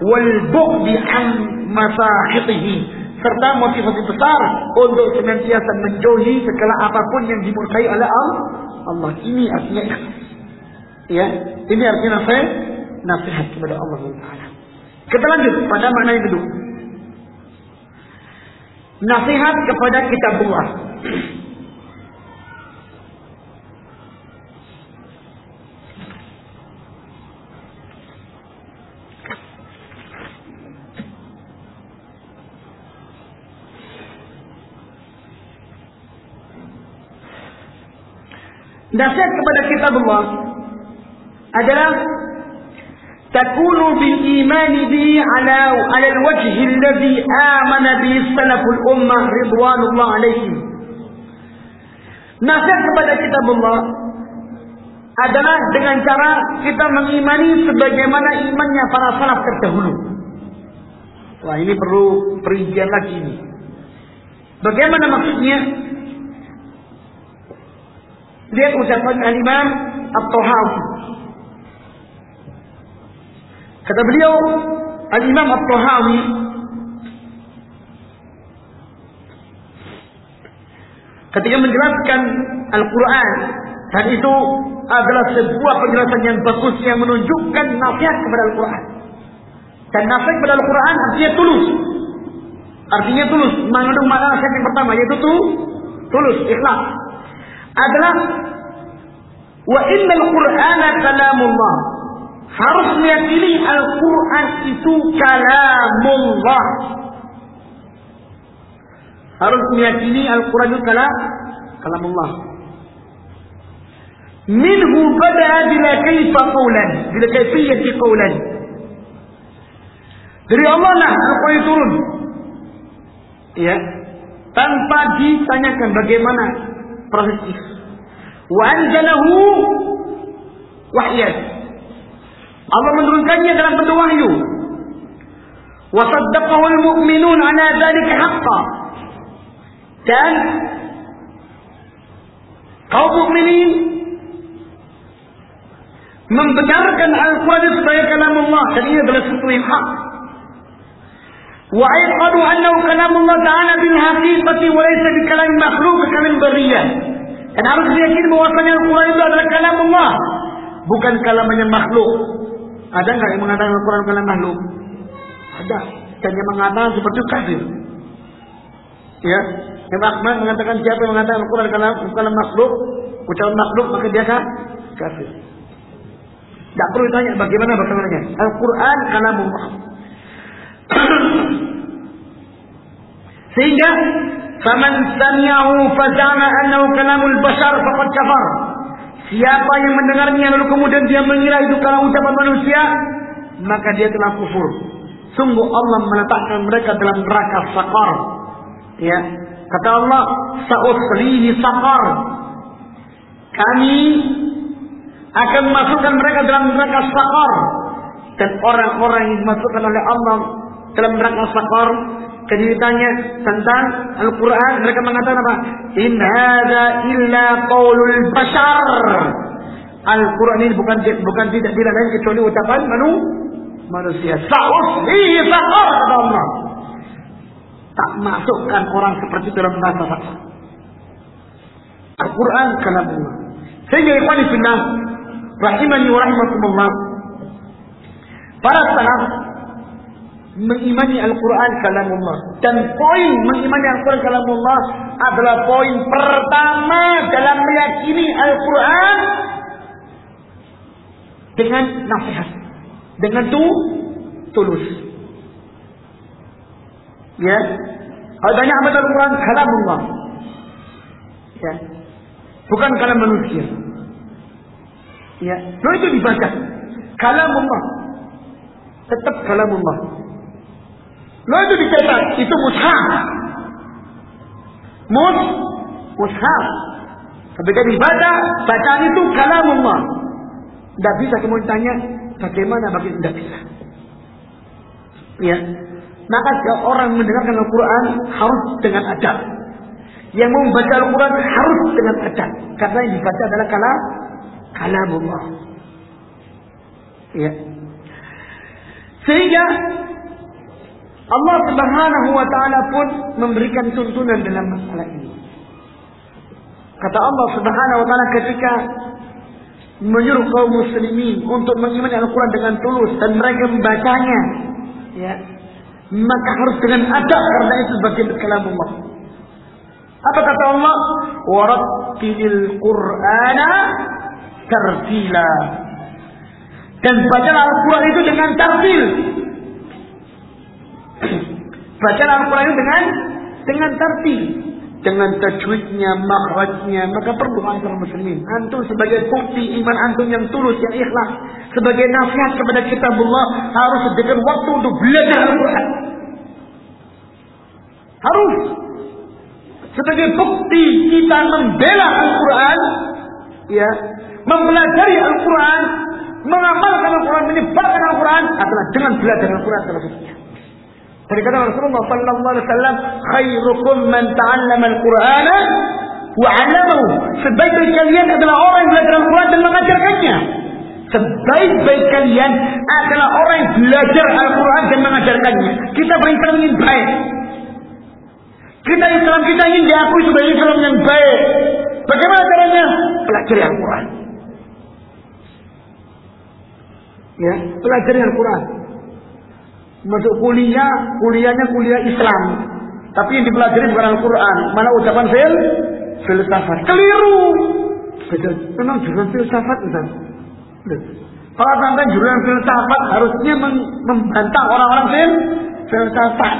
wal bughdi an masahitihi serta motivasi besar untuk senantiasa menjauhi segala apa pun yang dimurkai oleh Allah. Ini artinya. Ya, ini artinya nasihat, nasihat kepada Allah Taala. Kita lanjut pada makna yang kedua. Nasihat kepada kita Nasihat kepada kita Allah adalah takunu bil imani bi ala ala al-wajh alladhi amana bi salaful ummah ridwanullah alaihim. Nasihat kepada kita Allah adalah dengan cara kita mengimani sebagaimana imannya para salaf terdahulu. Wah ini perlu perincian lagi ini. Bagaimana maksudnya? Lihat ucapan Al-Imam At-Tahawi. Kata beliau, Al-Imam At-Tahawi ketika menjelaskan Al-Quran dan itu adalah sebuah penjelasan yang bagus yang menunjukkan nasihat kepada Al-Quran. Dan nasihat kepada Al-Quran artinya tulus. Artinya tulus. Mengandung makna nasihat yang pertama yaitu tuh tulus, ikhlas adalah wa innal qur'ana kalamullah. Harus meyakini Al-Quran itu kalamullah. Harus meyakini Al-Quran itu kalam kalamullah. Minhu bada'a bila kaifa qawlan, bila kaifiyati qawlan. Dari Allah lah Al-Quran turun. Ya. Tanpa ditanyakan bagaimana proses anzalahu wahyan. Allah menurunkannya dalam bentuk wahyu. Wa saddaqahu al-mu'minun ala dzalika haqqan. Dan kaum mukminin membenarkan Al-Quran sebagai kalam Allah dan ini adalah sesuatu yang hak. وأيقنوا أنه كلام الله تعالى بالحقيقة وليس بكلام مخلوق كلام برية dan harus diyakini bahwasanya Al-Quran itu adalah kalam Allah bukan kalamannya makhluk. Ada nggak yang mengatakan Al-Quran kalam makhluk? Ada. Dan yang mengatakan seperti kafir. Ya. Yang Ahmad mengatakan siapa yang mengatakan Al-Quran kalam, kalam makhluk ucapan makhluk maka dia kafir. Tidak perlu ditanya bagaimana bagaimana Al-Quran kalam Allah. Sehingga faman sami'ahu fazama annahu kalamul bashar faqad kafar. Siapa yang mendengarnya lalu kemudian dia mengira itu kalam ucapan manusia, maka dia telah kufur. Sungguh Allah meletakkan mereka dalam neraka sakar. Ya. Kata Allah, "Sa'uslihi sakar." Kami akan masukkan mereka dalam neraka sakar dan orang-orang yang dimasukkan oleh Allah dalam neraka sakar ditanya tentang Al-Quran mereka mengatakan apa? In hadza illa qaulul bashar. Al-Quran ini bukan bukan tidak tidak lain kecuali ucapan manu, manusia. Sa'uslihi saqar kata Allah. Tak masukkan orang seperti dalam neraka sakar. Al-Quran kalamullah. Sehingga ikhwan fillah rahimani wa rahimakumullah. Para salaf mengimani Al-Quran kalamullah. Dan poin mengimani Al-Quran kalamullah adalah poin pertama dalam meyakini Al-Quran dengan nasihat. Dengan tu tulus. Ya. Banyak amat Al-Quran kalamullah. Ya. Bukan kalam manusia. Ya. Lalu itu dibaca. Kalamullah. Tetap kalamullah. Lo itu dicetak, itu mushaf. Mus, mushaf. Ketika dibaca, bacaan itu kalamullah. Tidak bisa kemudian tanya, bagaimana bagi tidak bisa. Ya. Maka orang mendengarkan Al-Quran harus dengan adab. Yang membaca Al-Quran harus dengan adab. Karena yang dibaca adalah kalam kalamullah. Ya. Sehingga Allah Subhanahu wa taala pun memberikan tuntunan dalam masalah ini. Kata Allah Subhanahu wa taala ketika menyuruh kaum muslimin untuk mengimani Al-Qur'an dengan tulus dan mereka membacanya, ya. Maka harus dengan adab karena itu bagian kalam Allah. Apa kata Allah? Warattilil Qur'ana tartila. Dan baca Al-Quran itu dengan tartil, Baca Al-Quran dengan dengan tertib, dengan tajwidnya, makhrajnya, maka perlu antara muslimin. Antum sebagai bukti iman antum yang tulus, yang ikhlas, sebagai nasihat kepada kitabullah harus sediakan waktu untuk belajar Al-Quran. Harus sebagai bukti kita membela Al-Quran, ya, mempelajari Al-Quran, mengamalkan Al-Quran, menyebarkan Al-Quran adalah dengan belajar Al-Quran terus. Kata Rasulullah sallallahu alaihi wasallam, "Khairukum man ta'allama al-Qur'ana wa 'allamahu." Sebaik-baik kalian adalah orang yang belajar Al-Qur'an dan mengajarkannya. Sebaik-baik kalian adalah orang yang belajar Al-Quran dan mengajarkannya. Kita berislam ingin baik. Kita Islam kita ingin diakui sebagai Islam yang baik. Bagaimana caranya? Pelajari Al-Quran. Ya, pelajari Al-Quran masuk kuliah, kuliahnya kuliah Islam. Tapi yang dipelajari bukan Al-Quran. Mana ucapan fil? Filsafat. Keliru. Memang jurusan filsafat, Ustaz. Kalau sampai jurusan filsafat harusnya membantah orang-orang fil filsafat.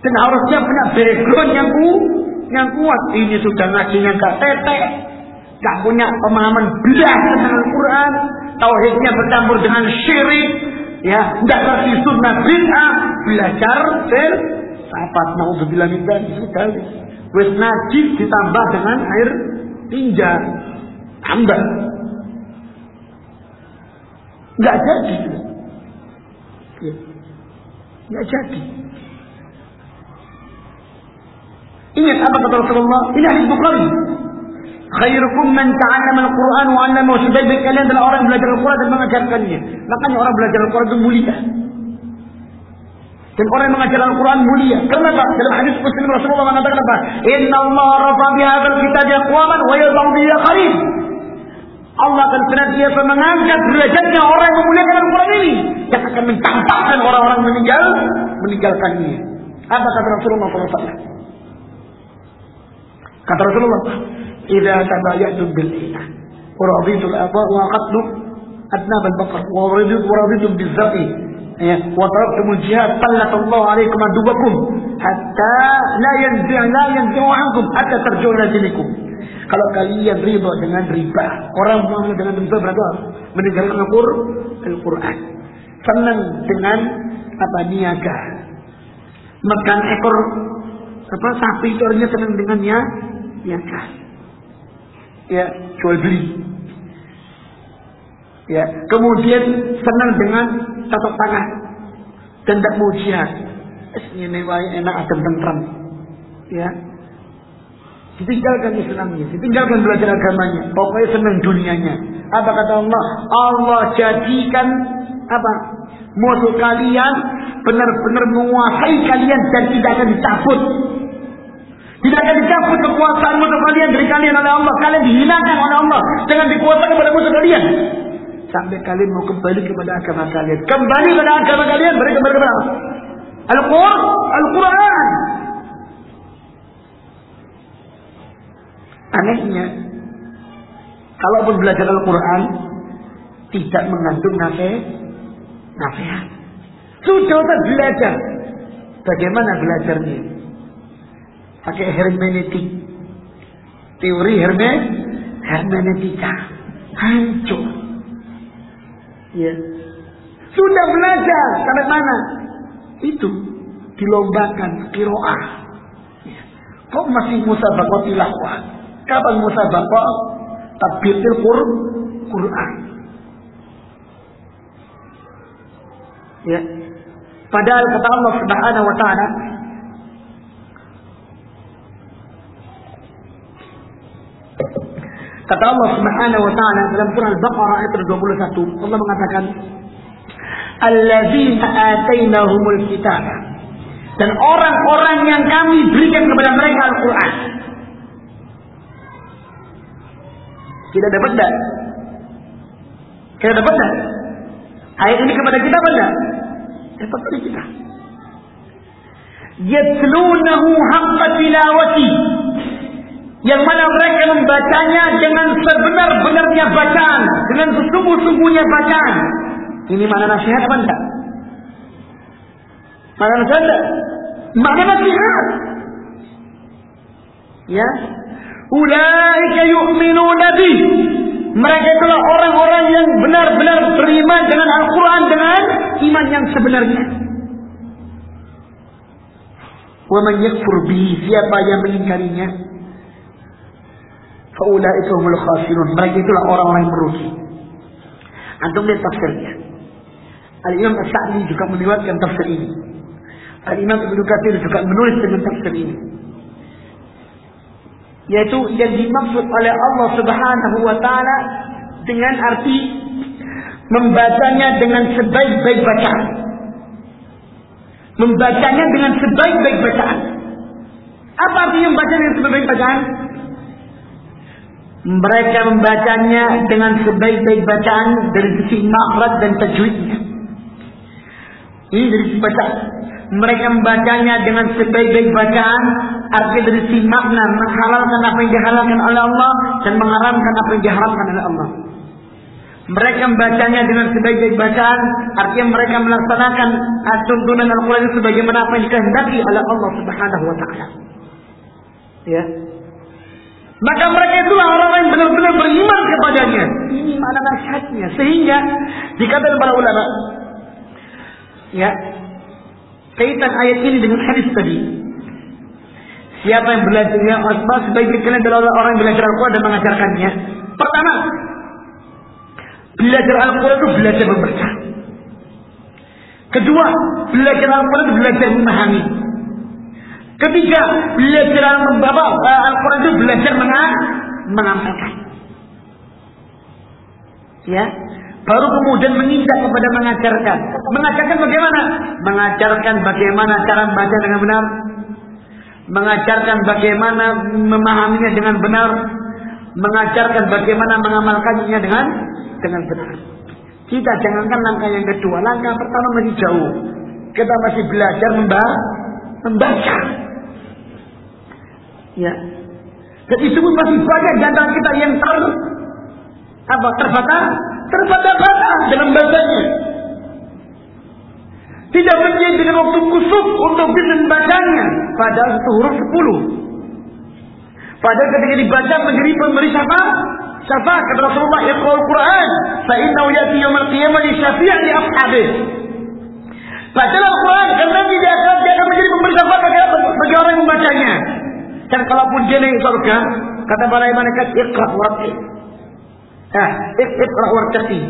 Dan harusnya punya background yang ku, yang kuat. Ini sudah ngajinya gak tetek. Gak punya pemahaman belas tentang Al-Quran. Tauhidnya bercampur dengan syirik ya tidak ngerti sunnah bid'ah belajar filsafat naudzubillah min dzalik sudah wis najis ditambah dengan air tinja. Tambah nggak jadi. Ya. nggak jadi. Ingat apa kata Rasulullah? Ini hadis Bukhari Khairukum man ta'allama al-Quran wa 'allamahu. Sebaik-baik kalian adalah orang yang belajar Al-Quran dan mengajarkannya. Makanya orang belajar Al-Quran itu mulia. Dan orang yang mengajar Al-Quran mulia. Kenapa? Dalam hadis Muslim Rasulullah mengatakan apa? Inna Allah rafa bihadzal kitab aqwaman wa yadh'u bihi qarin. Allah akan senantiasa mengangkat derajatnya orang yang memuliakan Al-Quran ini. Yang akan mencampakkan orang-orang meninggal, meninggalkannya. Apa kata Rasulullah SAW? Kata Rasulullah, إذا تبايعتم بالإيمان ورضيتم الآباء وعقدتم أذناب البقر ورضيتم بالزرع وتركتم الجهاد سلط الله عليكم عدوكم حتى لا ينزع لا ينزع عنكم حتى ترجعوا إلى دينكم kalau kalian riba dengan riba orang muamalah dengan riba berarti meninggalkan Al-Quran senang dengan apa niaga makan ekor apa sapi itu artinya senang dengan ya niaga ya jual beli. Ya, kemudian senang dengan tata tangan dan tidak mau jihad. Enak akan tentram. Ya, ditinggalkan Islamnya, ditinggalkan belajar agamanya, pokoknya senang dunianya. Apa kata Allah? Allah jadikan Apa? Musuh kalian benar-benar menguasai kalian dan tidak akan dicabut. Tidak akan dicabut kekuasaan musuh kalian dari kalian oleh Allah. Kalian dihinakan oleh Allah dengan dikuasai kepada musuh kalian. Sampai kalian mau kembali kepada agama kalian. Kembali kepada agama kalian. Mereka kembali kepada Al-Quran. Al-Quran. Anehnya, kalaupun belajar Al-Quran, tidak mengandung nasihat. nasihat. Sudah belajar. Bagaimana belajarnya? Pakai hermeneutik. Teori herme, hermeneutika. Hancur. Ya. Sudah belajar sampai mana? Itu dilombakan kiroah. Ya. Kok masih musabaqah tilawah? Kapan musabaqah tabbiqil Quran? Ya. Padahal kata Allah Subhanahu wa taala Kata Allah Subhanahu wa taala dalam surah Al-Baqarah ayat 21, Allah mengatakan, "Alladzina atainahumul kitab." Dan orang-orang yang kami berikan kepada mereka Al-Qur'an. Kita dapat tak? Kita dapat tak? Ayat ini kepada kita enggak? Dapat dari kita. Yatlunahu haqqa tilawati yang mana mereka membacanya dengan sebenar-benarnya bacaan, dengan sesungguh-sungguhnya bacaan. Ini mana nasihat apa enggak? Mana nasihat? Mana nasihat? Ya. Ulaika yu'minuna bih. Mereka itulah orang-orang yang benar-benar beriman dengan Al-Quran dengan iman yang sebenarnya. Wa man yakfur siapa yang mengingkarinya? Faulaika humul khasirun. Mereka itulah orang-orang yang merugi. Antum lihat tafsirnya. Al-Imam As-Sa'di juga meriwayatkan tafsir ini. Al-Imam Ibnu Katsir juga menulis dengan tafsir ini. Yaitu yang dimaksud oleh Allah Subhanahu wa taala dengan arti membacanya dengan sebaik-baik bacaan. Membacanya dengan sebaik-baik bacaan. Apa artinya membaca dengan sebaik-baik bacaan? Mereka membacanya dengan sebaik-baik bacaan dari sisi makhraj dan tajwidnya. Ini dari sisi bacaan. Mereka membacanya dengan sebaik-baik bacaan, arti dari sisi makna, menghalalkan apa yang dihalalkan oleh Allah dan mengharamkan apa yang diharamkan oleh Allah. Mereka membacanya dengan sebaik-baik bacaan, artinya mereka melaksanakan tuntunan Al-Quran sebagaimana apa yang dikehendaki oleh Allah Subhanahu wa taala. Ya, maka mereka itulah orang-orang yang benar-benar beriman kepadanya. Ini mana nasihatnya. Sehingga dikatakan para ulama. Ya. Kaitan ayat ini dengan hadis tadi. Siapa yang belajar ya Asma sebaik adalah orang yang belajar Al-Quran dan mengajarkannya. Pertama, belajar Al-Quran itu belajar membaca. Kedua, belajar Al-Quran itu belajar memahami. Ketiga, belajar membawa uh, Al-Quran itu belajar mengamalkan. Ya, baru kemudian menginjak kepada mengajarkan. Mengajarkan bagaimana? Mengajarkan bagaimana cara membaca dengan benar. Mengajarkan bagaimana memahaminya dengan benar. Mengajarkan bagaimana mengamalkannya dengan dengan benar. Kita jangankan langkah yang kedua, langkah pertama masih jauh. Kita masih belajar membaca. membaca. Ya. Itu pun masih banyak di antara kita yang ter apa terbatas, terbata-bata dalam bacanya. Tidak menjadi dengan waktu kusuk untuk bisa membacanya. Padahal satu huruf sepuluh. Padahal ketika dibaca menjadi pemberi syafaat. Syafaat kata Rasulullah Iqra'ul Quran. Fa'innahu yati yawmal qiyamah li syafi'ah li ashabih. Bacalah Al-Quran karena tidak akan, menjadi pemberi syafaat bagi orang yang membacanya. Dan kalaupun dia naik surga, kata para malaikat iqra warqi. Nah, iqra warqi.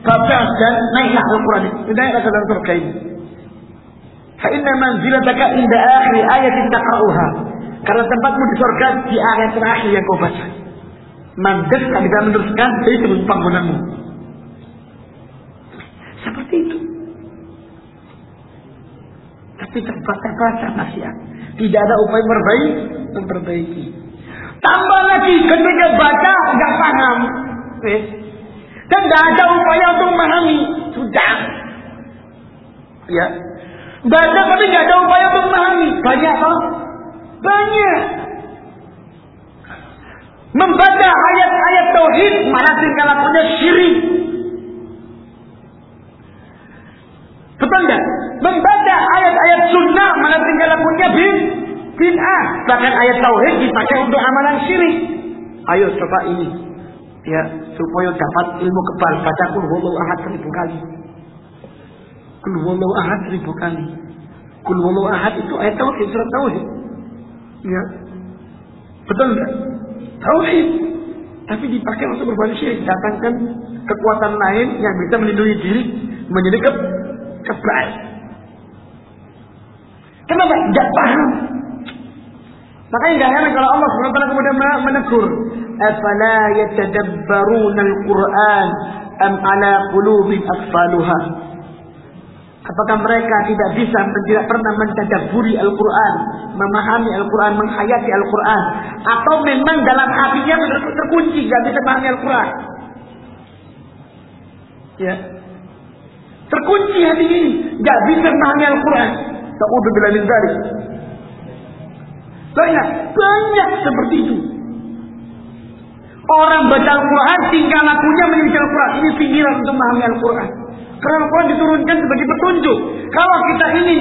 Baca dan naiklah Al-Quran. Naiklah ke dalam surga ini. Fa inna manzilataka inda akhir ayat taqra'uha. Karena tempatmu di surga di ayat terakhir yang kau baca. Mandat bisa meneruskan dari sebelum. Seperti itu. Tapi terbaca-baca nasihat. Tidak ada upaya berbaik, memperbaiki. Tambah lagi ketika baca nggak paham. Eh? Dan tidak ada upaya untuk memahami. Sudah. Ya. Baca tapi nggak ada upaya untuk memahami. Banyak apa? Banyak. Membaca ayat-ayat tauhid malah tinggal punya syirik. Betul enggak? Tinggal punya bin bid'ah. Bahkan ayat tauhid dipakai untuk amalan syirik. Ayo coba ini. Ya, supaya dapat ilmu kebal baca kul huwallahu ahad seribu kali. Kul huwallahu ahad seribu kali. Kul huwallahu ahad itu ayat tauhid, surat tauhid. Ya. Betul enggak? Tauhid. Tapi dipakai untuk berbuat syirik. Datangkan kekuatan lain yang bisa melindungi diri menjadi ke kebal. Kenapa? Tidak paham. Makanya tidak heran kalau Allah SWT kemudian menegur. Afala yatadabbaruna al-Quran am ala qulubin akfaluha. Apakah mereka tidak bisa tidak pernah mentadaburi Al-Quran, memahami Al-Quran, menghayati Al-Quran, atau memang dalam hatinya terkunci, tidak bisa memahami Al-Quran? Ya, terkunci hati ini, tidak bisa memahami Al-Quran. Ta'udzubillah min dzalik. Banyak, banyak seperti itu. Orang baca Al-Quran tinggal lakunya menyebut Al-Quran. Ini pinggiran untuk memahami Al-Quran. Karena Al-Quran diturunkan sebagai petunjuk. Kalau kita ini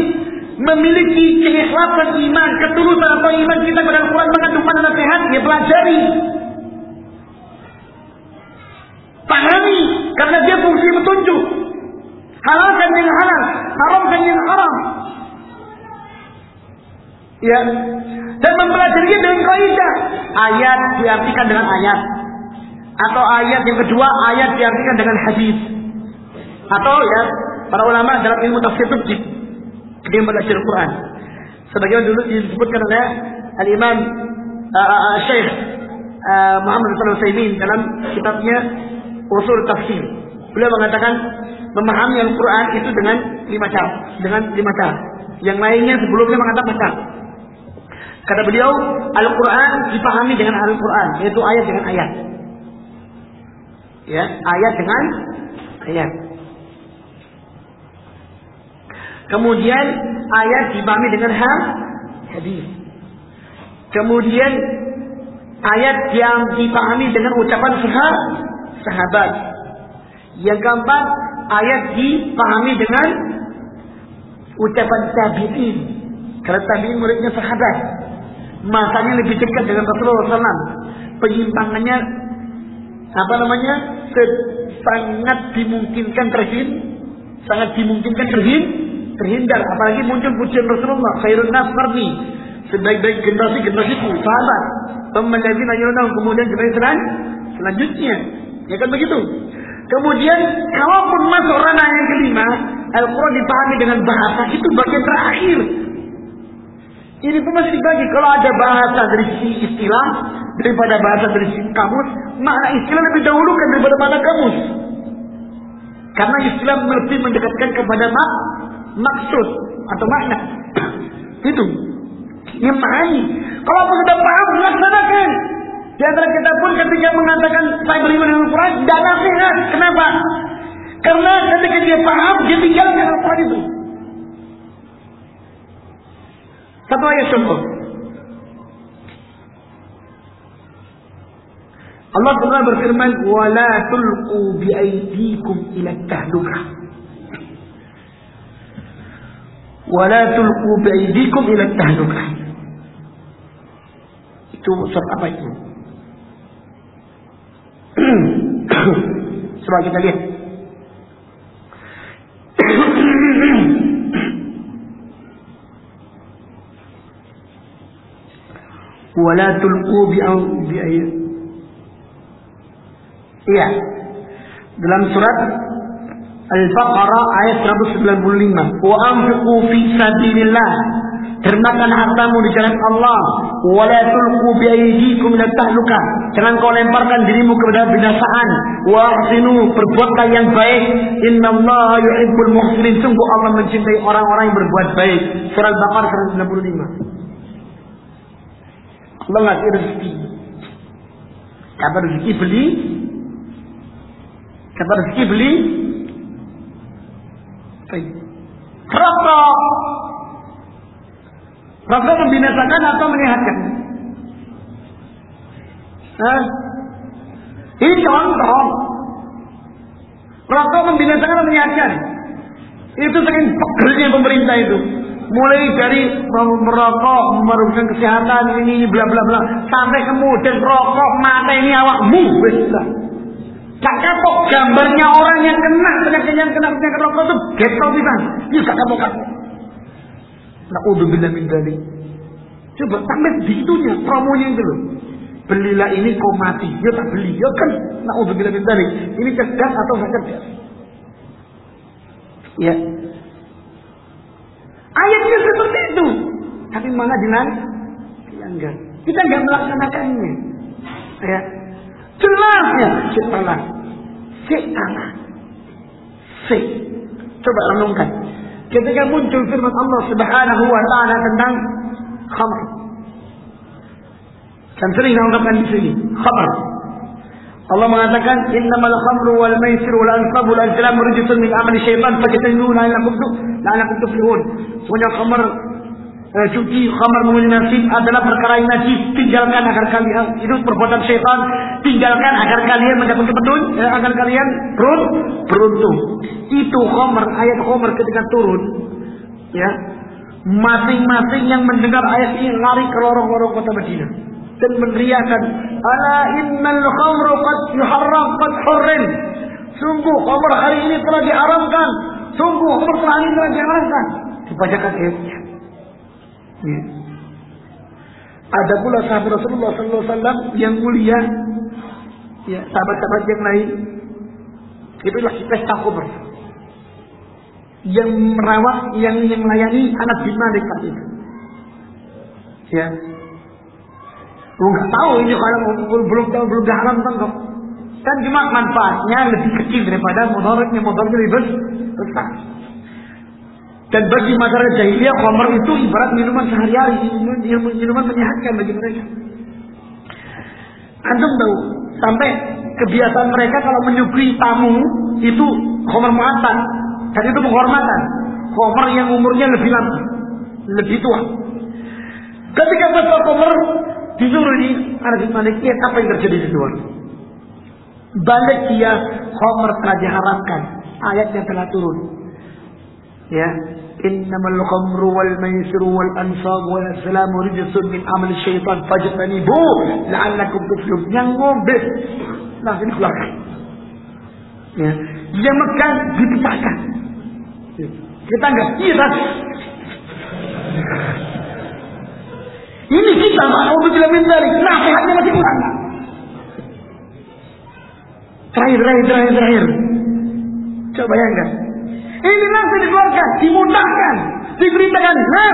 memiliki keikhlasan iman, ketulusan atau iman kita kepada Al-Quran mengandung mana nasihat, ya pelajari. Pahami, karena dia fungsi petunjuk. Halalkan yang halal, haramkan yang haram. Ya, dan mempelajarinya dengan kaidah. Ayat diartikan dengan ayat. Atau ayat yang kedua, ayat diartikan dengan hadis. Atau ya, para ulama dalam ilmu tafsir itu dia membaca Al-Quran. Sebagaimana dulu disebutkan oleh Al-Imam uh, uh, Syekh uh, Muhammad bin Utsaimin dalam kitabnya Usul Tafsir. Beliau mengatakan memahami Al-Quran itu dengan lima cara, dengan lima cara. Yang lainnya sebelumnya mengatakan cara. Kata beliau, Al-Quran dipahami dengan Al-Quran, yaitu ayat dengan ayat. Ya, ayat dengan ayat. Kemudian ayat dipahami dengan ha, hadis. Kemudian ayat yang dipahami dengan ucapan sahabat. Yang keempat, ayat dipahami dengan ucapan tabi'in. Karena tabi'in muridnya sahabat. Masanya lebih dekat dengan Rasulullah SAW. Penyimpangannya apa namanya? Sangat dimungkinkan terhin, sangat dimungkinkan terhin, terhindar. Apalagi muncul pujian Rasulullah. Khairun nas. Sebaik-baik generasi generasiku, sahabat. Pemandangin ayunah kemudian generasi selanjutnya. Ya kan begitu? Kemudian, kalaupun masuk ranah yang kelima, Al-Quran dipahami dengan bahasa, itu bagian terakhir. Ini pun masih dibagi. Kalau ada bahasa dari sisi istilah, daripada bahasa dari sisi kamus, makna istilah lebih dahulu kan daripada makna kamus. Karena istilah lebih mendekatkan kepada mak maksud atau makna. itu. Yang memahami. Kalau sudah paham, laksanakan. Di antara kita pun ketika mengatakan saya beriman dengan Al-Quran, tidak nasihat. Kenapa? Karena ketika dia paham, dia tinggalkan Al-Quran itu. Ayat contoh. Allah Taala berfirman, "Wala tulqu bi aydikum ila tahlukah." Wala tulqu bi aydikum ila tahlukah. Itu surat apa itu? Coba kita lihat. Wala tulqu bi Iya. Dalam surat Al-Baqarah ayat 195. Wa anfiqu fi sabilillah Dermakan hartamu di jalan Allah. Wala tulqu bi aydikum ila tahluka. Jangan kau lemparkan dirimu kepada binasaan. Wa ahsinu, berbuatlah yang baik. Innallaha yuhibbul muhsinin. Sungguh Allah mencintai orang-orang yang berbuat baik. Surah Al-Baqarah 195. Allah ngasih rezeki. Kata rezeki beli. Kata rezeki beli. Rokok Rokok membinasakan atau menyehatkan? Hah? Ini contoh. Rokok membinasakan atau menyehatkan? Itu sering pekerja pemerintah itu. Mulai dari merokok, merugikan kesehatan, ini, bla bla bla. Sampai kemudian rokok mata ini awakmu. Gak kapok gambarnya orang yang kena penyakit yang kena penyakit rokok itu getol bisa. Ini gak kapok kapok. Na'udzubillah min dzalik. Coba sampai di itunya promonya itu loh. Belilah ini kau mati. Ya tak beli. Ya kan. Na'udzubillah min dzalik. Ini cerdas atau enggak cerdas? Ya. Ayatnya seperti itu. Tapi malah dilanggar. Kita nggak melaksanakannya. Ya. Jelasnya setelah setelah se. Coba renungkan. ketika muncul firman Allah Subhanahu wa taala tentang khamr. Kan sering diungkapkan di sini, khamr. Allah mengatakan innamal khamru wal maisir wal ansab wal azlam rijsun min amali syaitan fajtanibun la'allakum la'allakum tuflihun. Punya khamr eh, cuci khamar menguji nasib adalah perkara yang najis. Tinggalkan agar kalian itu perbuatan syaitan. Tinggalkan agar kalian mendapat petunjuk eh, agar kalian berun, beruntung. Itu khamar ayat khamar ketika turun ya. Masing-masing yang mendengar ayat ini lari ke lorong-lorong kota Madinah dan meneriakan ala innal khamru qad yuharram qad hurrim sungguh khamar hari ini telah diharamkan sungguh khamar hari ini telah diharamkan dibacakan ayatnya Ya. Ada pula sahabat Rasulullah SAW yang mulia, ya, sahabat-sahabat yang lain, itu lagi pesta kubur. Yang merawat, yang yang melayani anak bin Malik itu. Ya. Lu nggak tahu ini kalau belum tahu belum diharamkan kok. Kan cuma manfaatnya lebih kecil daripada motornya motornya lebih besar. Dan bagi masyarakat jahiliyah, khamar itu ibarat minuman sehari-hari, minuman, minuman menyehatkan bagi mereka. Antum tahu, sampai kebiasaan mereka kalau menyuguhi tamu itu khamar muatan, dan itu penghormatan. Khamar yang umurnya lebih lama, lebih tua. Ketika pesta khamar disuruh ini anak bin Malik lihat apa yang terjadi di luar. Balik dia Homer telah diharapkan ayat yang telah turun. Ya, innamal khamru wal maisru wal ansab wal aslam rijsun min amal syaitan fajtanibu la'allakum tuflihun. Yang ngombe nah, ini keluar Ya, yang makan dipisahkan. Ya. Kita enggak kira. Iya, ini kita mau bila dari nasihatnya masih kurang. Terakhir terakhir terakhir terakhir. Coba ya enggak ini langsung dikeluarkan, dimudahkan, diberitakan, nah,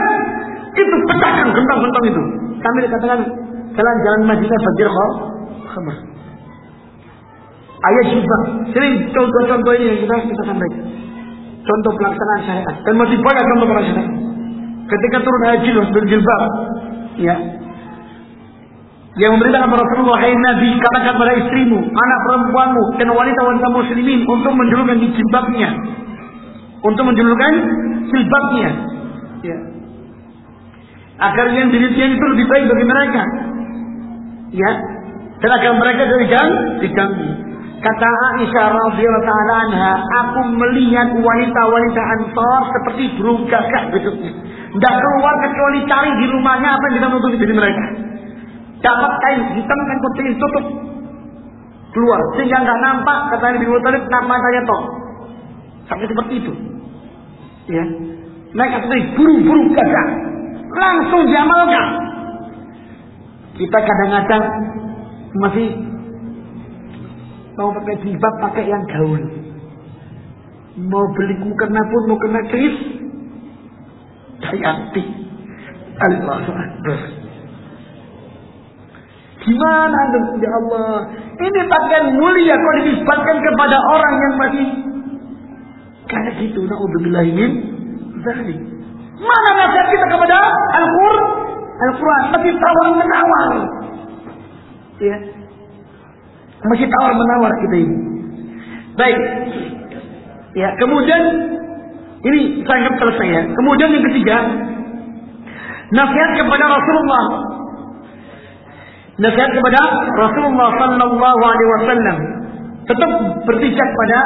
itu pecahkan gentong-gentong itu. Kami dikatakan jalan-jalan Madinah Fajr khamar. Ayat juga. Sering contoh-contoh ini yang kita kita sampaikan. Contoh pelaksanaan syariat. Dan masih banyak contoh pelaksanaan. Ketika turun ayat jilbab. berjilbab, ya, yang memberitakan para Rasulullah, hai Nabi, katakan pada istrimu, anak perempuanmu, dan wanita-wanita muslimin untuk menjulurkan jilbabnya untuk menjulurkan silbabnya. Ya. Agar yang dirinya itu lebih baik bagi mereka. Ya. Dan agar mereka diganggu, diganggu. Kata Aisyah radhiyallahu taala anha, aku melihat wanita-wanita Ansar seperti burung gagak bentuknya. Tidak keluar kecuali cari di rumahnya apa yang bisa menutupi diri mereka. Dapat kain hitam kan putih tutup keluar sehingga nggak nampak kata Nabi Muhammad nama saya toh sampai seperti itu Ya. Mereka seperti buru-buru gagak. Langsung diamalkan. Kita kadang-kadang masih mau pakai jilbab pakai yang gaul. Mau beli mukena pun mau kena kris. Dayanti. Allah Gimana anda ya Allah? Ini pakaian mulia kau dinisbatkan kepada orang yang masih kayak gitu. Naudzubillah min dzalik. Mana nasihat kita kepada Al-Qur'an? Al-Quran masih tawar menawar. Ya. Masih tawar menawar kita ini. Baik. Ya, kemudian ini saya anggap selesai ya. Kemudian yang ketiga, nasihat kepada Rasulullah. Nasihat kepada Rasulullah sallallahu alaihi wasallam. Tetap berpijak pada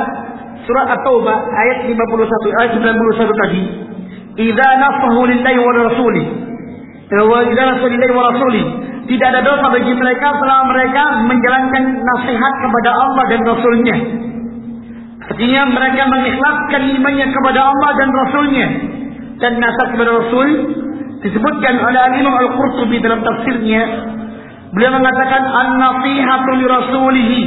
surat At-Taubah ayat 51 ayat 91 tadi. Idza nasahu lillahi wa rasulih tidak ada dosa bagi mereka setelah mereka menjalankan nasihat kepada Allah dan Rasulnya. Artinya mereka mengikhlaskan imannya kepada Allah dan Rasulnya. Dan nasihat kepada Rasul disebutkan oleh Imam Al-Qurtubi dalam tafsirnya. Beliau mengatakan an-nasihatu li rasulihi.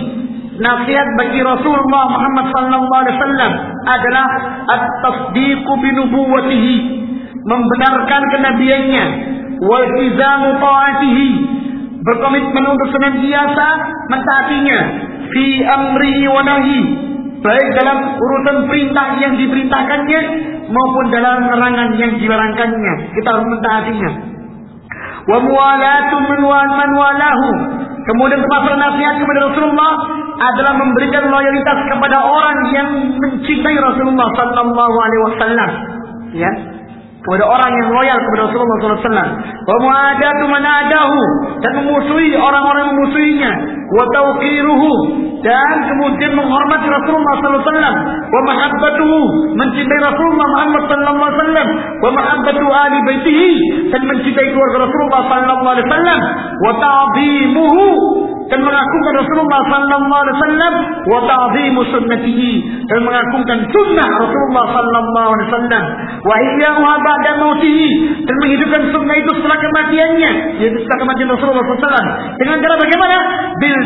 Nasihat bagi Rasulullah Muhammad sallallahu alaihi wasallam adalah at-tasdiqu bi nubuwwatihi, membenarkan kenabiannya waltizamu ta'atihi berkomitmen untuk senantiasa mentaatinya fi amrihi wa nahi baik dalam urusan perintah yang diperintahkannya maupun dalam larangan yang dilarangkannya. Kita harus mentaatinya. Wa muwalatu man walahu. Kemudian termasuk nasihat kepada Rasulullah adalah memberikan loyalitas kepada orang yang mencintai Rasulullah sallallahu alaihi wasallam. Ya kepada orang yang loyal kepada Rasulullah SAW. Wa mu'adatu man adahu dan memusuhi orang-orang yang memusuhinya. Wa tauqiruhu dan kemudian menghormati Rasulullah SAW. Wa mahabbatuhu mencintai Rasulullah Muhammad SAW. Wa mahabbatu ali baitihi dan mencintai keluarga Rasulullah SAW. Wa ta'zimuhu dan mengagungkan Rasulullah sallallahu alaihi wasallam wa ta'zimu sunnatihi dan mengagungkan sunnah Rasulullah sallallahu alaihi wasallam. Wa ihyaha ba'da mautihi dan menghidupkan sunnah itu setelah kematiannya yaitu setelah kematian Rasulullah sallallahu dengan cara bagaimana? Bil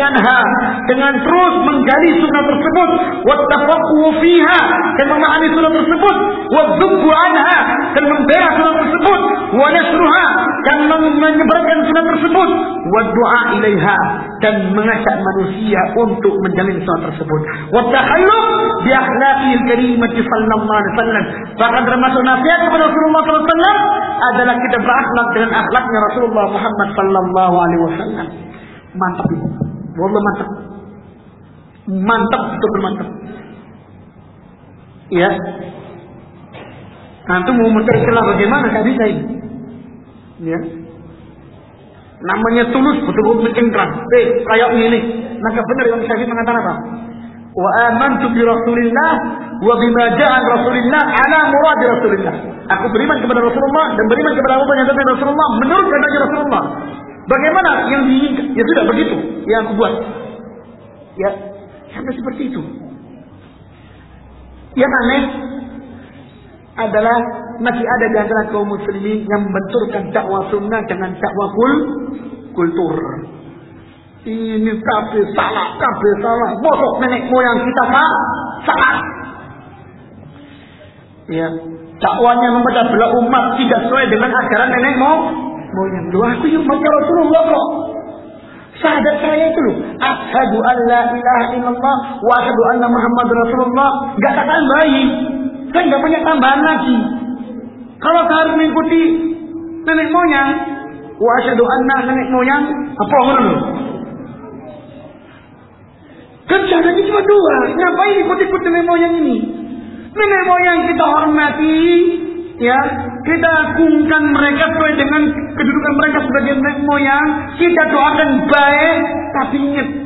anha dengan terus menggali sunnah tersebut wa tafaqquhu fiha dan memahami sunnah tersebut wa dzubbu anha dan membela sunnah tersebut wa nasruha dan menyebarkan sunnah tersebut wa du'a ilaiha dan mengajak manusia untuk menjalin sunnah tersebut. Wa tahalluq bi akhlaqil karimati sallallahu alaihi wasallam. Bahkan termasuk nasihat kepada Rasulullah wasallam adalah kita berakhlak dengan akhlaknya Rasulullah Muhammad sallallahu alaihi wasallam. Mantap ini. Wallah mantap. Mantap betul mantap. Ya. Nanti mau mencari celah bagaimana? Gak bisa ini. Ya. Namanya tulus betul-betul mencengkram. Eh, kayak ini. Maka benar yang Syafi'i mengatakan apa? Wa amantu bi Rasulillah wa bima ja'a Rasulillah ala murad Rasulillah. Aku beriman kepada Rasulullah dan beriman kepada apa yang datang Rasulullah menurut kata Rasulullah. Bagaimana yang diinginkan? Ya sudah begitu yang aku buat. Ya, sampai seperti itu. Yang aneh adalah masih ada di antara kaum muslimin yang membenturkan dakwah sunnah dengan dakwah kul kultur. Ini kafe salah, kafe salah. Bosok nenek moyang kita pak salah. Ya, dakwanya memecah belah umat tidak sesuai dengan ajaran nenek moyang. Lu aku yang baca Rasulullah kok. Sahadat saya itu loh. Ashadu an la ilaha illallah wa ashadu anna Muhammad Rasulullah. Gak baik. Saya nggak punya tambahan lagi. Kalau saya harus mengikuti nenek moyang, wa asyhadu anna nenek moyang apa dulu? Kan caranya cuma dua. Ngapain ikut-ikut nenek moyang ini? Nenek moyang kita hormati, ya kita agungkan mereka sesuai dengan kedudukan mereka sebagai nenek moyang kita doakan baik tapi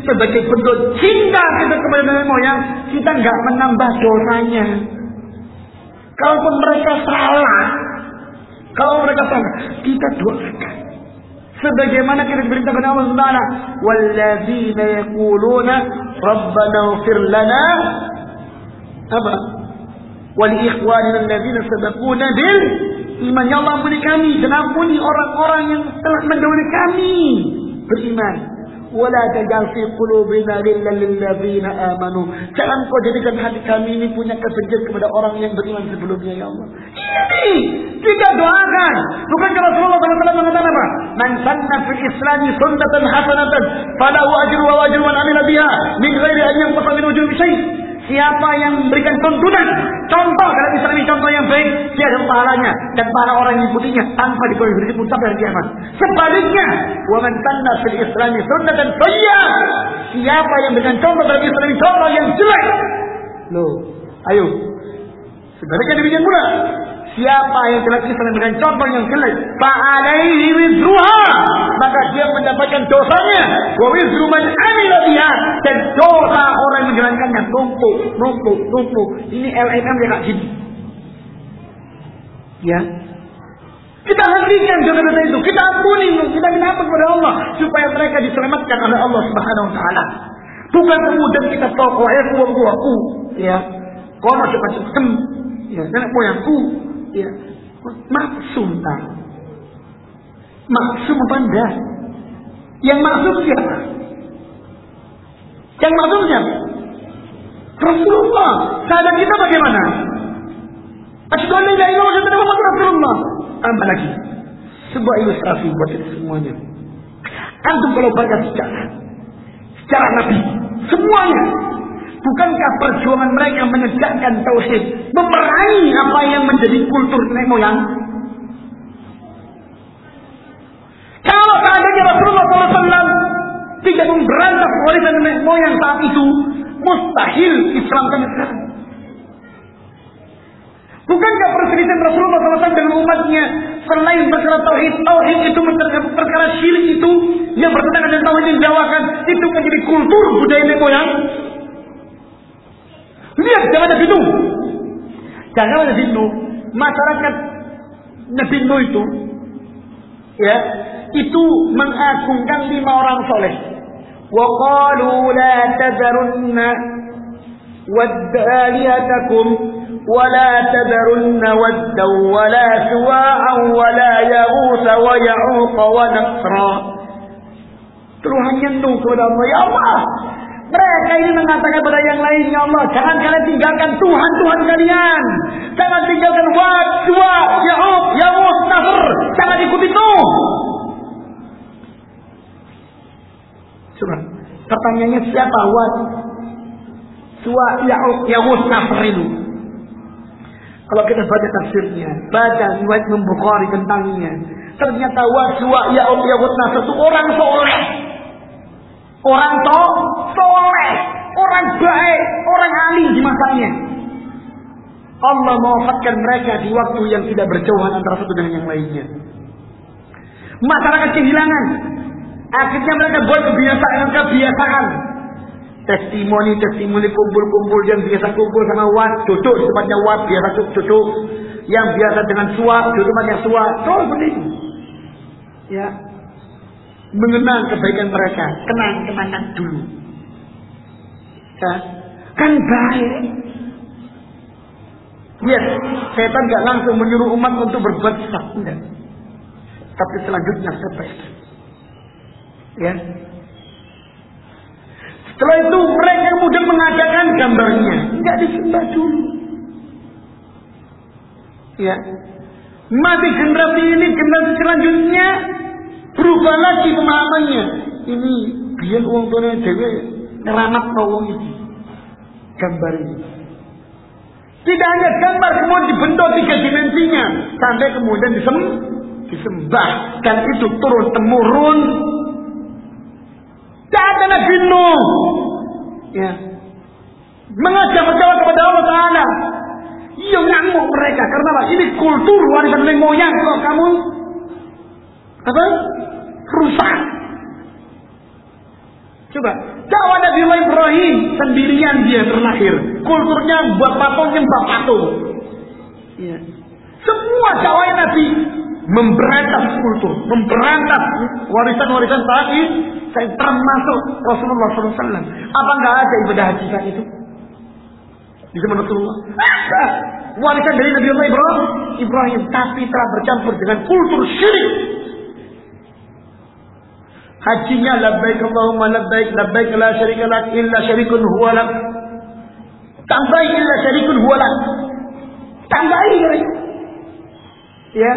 sebagai bentuk cinta kita kepada nenek moyang kita nggak menambah dosanya Kalaupun mereka salah, kalau mereka salah, kita doakan. Sebagaimana kita diperintahkan Allah Subhanahu "Walladzina yaquluna Rabbana ighfir lana" apa? "Wal ikhwanina alladzina sabaquna bil iman." Ya Allah ampuni kami dan ampuni orang-orang yang telah mendahului kami beriman. Wala tajal fi qulubina lillal lilladzina amanu. Jangan kau jadikan hati kami ini punya kebencian kepada orang yang beriman sebelumnya ya Allah. Ini kita doakan. Bukan kalau Rasulullah SAW mengatakan apa? Man sanna fil islami sunnatan hasanatan falahu ajru wa ajru man amila biha min ghairi an yanqasa min ujuri syai'. Siapa yang memberikan tuntunan, contoh dalam Islam ini contoh yang baik, dia ada pahalanya dan para orang yang mengikutinya tanpa pun sampai hari kiamat. Sebaliknya, wa man sanna fil Islam sunnatan sayyah. Siapa yang memberikan contoh dalam Islam contoh yang jelek. Loh, ayo. Sebaliknya demikian pula. Siapa yang telah Islam dengan contoh yang jelek, fa'alaihi wizruha, maka dia mendapatkan dosanya. Wa wizru man amila biha dan dosa orang yang menjalankannya numpuk, numpuk, numpuk. Ini LMM yang tak sini. Ya. Kita hentikan dosa-dosa itu. Kita ampuni, kita minta kepada Allah supaya mereka diselamatkan oleh Allah Subhanahu wa taala. Bukan kemudian kita tahu eh aku, aku, aku, ya. Kau macam-macam, ya, nenek moyangku, ya. Maksum tak maksum apa enggak? Yang maksum siapa? Yang maksum siapa? Rasulullah. Sahabat kita bagaimana? Asyhadu an la ilaha illallah Rasulullah. Tambah lagi. Sebuah ilustrasi buat kita semuanya. Antum kalau baca sejarah sejarah Nabi semuanya Bukankah perjuangan mereka menegakkan tauhid, memerangi apa yang menjadi kultur nenek moyang? Kalau seandainya Rasulullah SAW tidak memberantas warisan nenek moyang saat itu, mustahil Islam kami sekarang. Bukankah perselisihan Rasulullah SAW dengan umatnya selain perkara tauhid, tauhid itu perkara syirik itu yang bertentangan dengan tauhid yang dijawakan itu menjadi kultur budaya nenek moyang? Lihat zaman Nabi Nuh. Jangan Nabi Nuh, masyarakat Nabi Nuh itu ya, itu mengagungkan lima orang soleh. Wa qalu la tadharunna wadaliyatakum wa la tadharunna wadda wa la suwa'a wa la yaghus wa ya'uq wa nasra. Tuhannya Nuh kepada Allah, ya Allah, mereka ini mengatakan kepada yang lain, Ya Allah, jangan kalian tinggalkan Tuhan-Tuhan kalian. Jangan tinggalkan Wad, Suwa, Yahub, Yahud, Nasr. Jangan ikuti itu. Coba, pertanyaannya siapa Wad, Suwa, Yahud, Yahud, Nasr itu? Kalau kita baca tafsirnya, baca riwayat membukhari tentangnya, ternyata Wad, Suwa, Yahud, Yahud, Nasr itu orang soleh. Orang to soleh, orang baik, orang alim di masanya. Allah mewafatkan mereka di waktu yang tidak berjauhan antara satu dengan yang lainnya. Masyarakat kehilangan. Akhirnya mereka buat kebiasaan-kebiasaan. Testimoni-testimoni kumpul-kumpul yang biasa kumpul sama wat, duduk tempatnya wat, biasa duduk. Yang biasa dengan suap, duduk tempatnya suap. Terus seperti itu. Ya, mengenang kebaikan mereka, kenang-kenangan dulu. Ya, kan baik. Lihat, setan gak langsung menyuruh umat untuk berbuat enggak. Tapi selanjutnya sebaik. Ya. Setelah itu mereka kemudian mengadakan gambarnya. Enggak disembah dulu. Ya. Mati generasi ini, generasi selanjutnya Berubah lagi pemahamannya. Ini biar uang tuanya dewe ngeramat uang ini. Gambar ini. Tidak hanya gambar kemudian dibentuk tiga dimensinya. Sampai kemudian disem, disembah. Dan itu turun temurun. Tidak ada Nuh. Ya. Mengajak berjawab kepada Allah Ta'ala. Iya ngamuk mereka. Karena apa? Ini kultur warisan moyang. Kalau kamu apa? Rusak. Coba, dakwah Nabi Ibrahim sendirian dia terlahir. Kulturnya buat patung nyembah patung. Ya. Semua dakwah Nabi memberantas kultur, memberantas warisan-warisan tadi, saya termasuk Rasulullah SAW. Apa nggak ada ibadah haji saat itu? Di zaman Rasulullah. Ada. Warisan dari Nabi Allah Ibrahim, Ibrahim tapi telah bercampur dengan kultur syirik حجيا لبيك اللهم لبيك لبيك لا شريك لك إلا شريك هو لك tambah إلا شريك هو لك tambahin mereka ya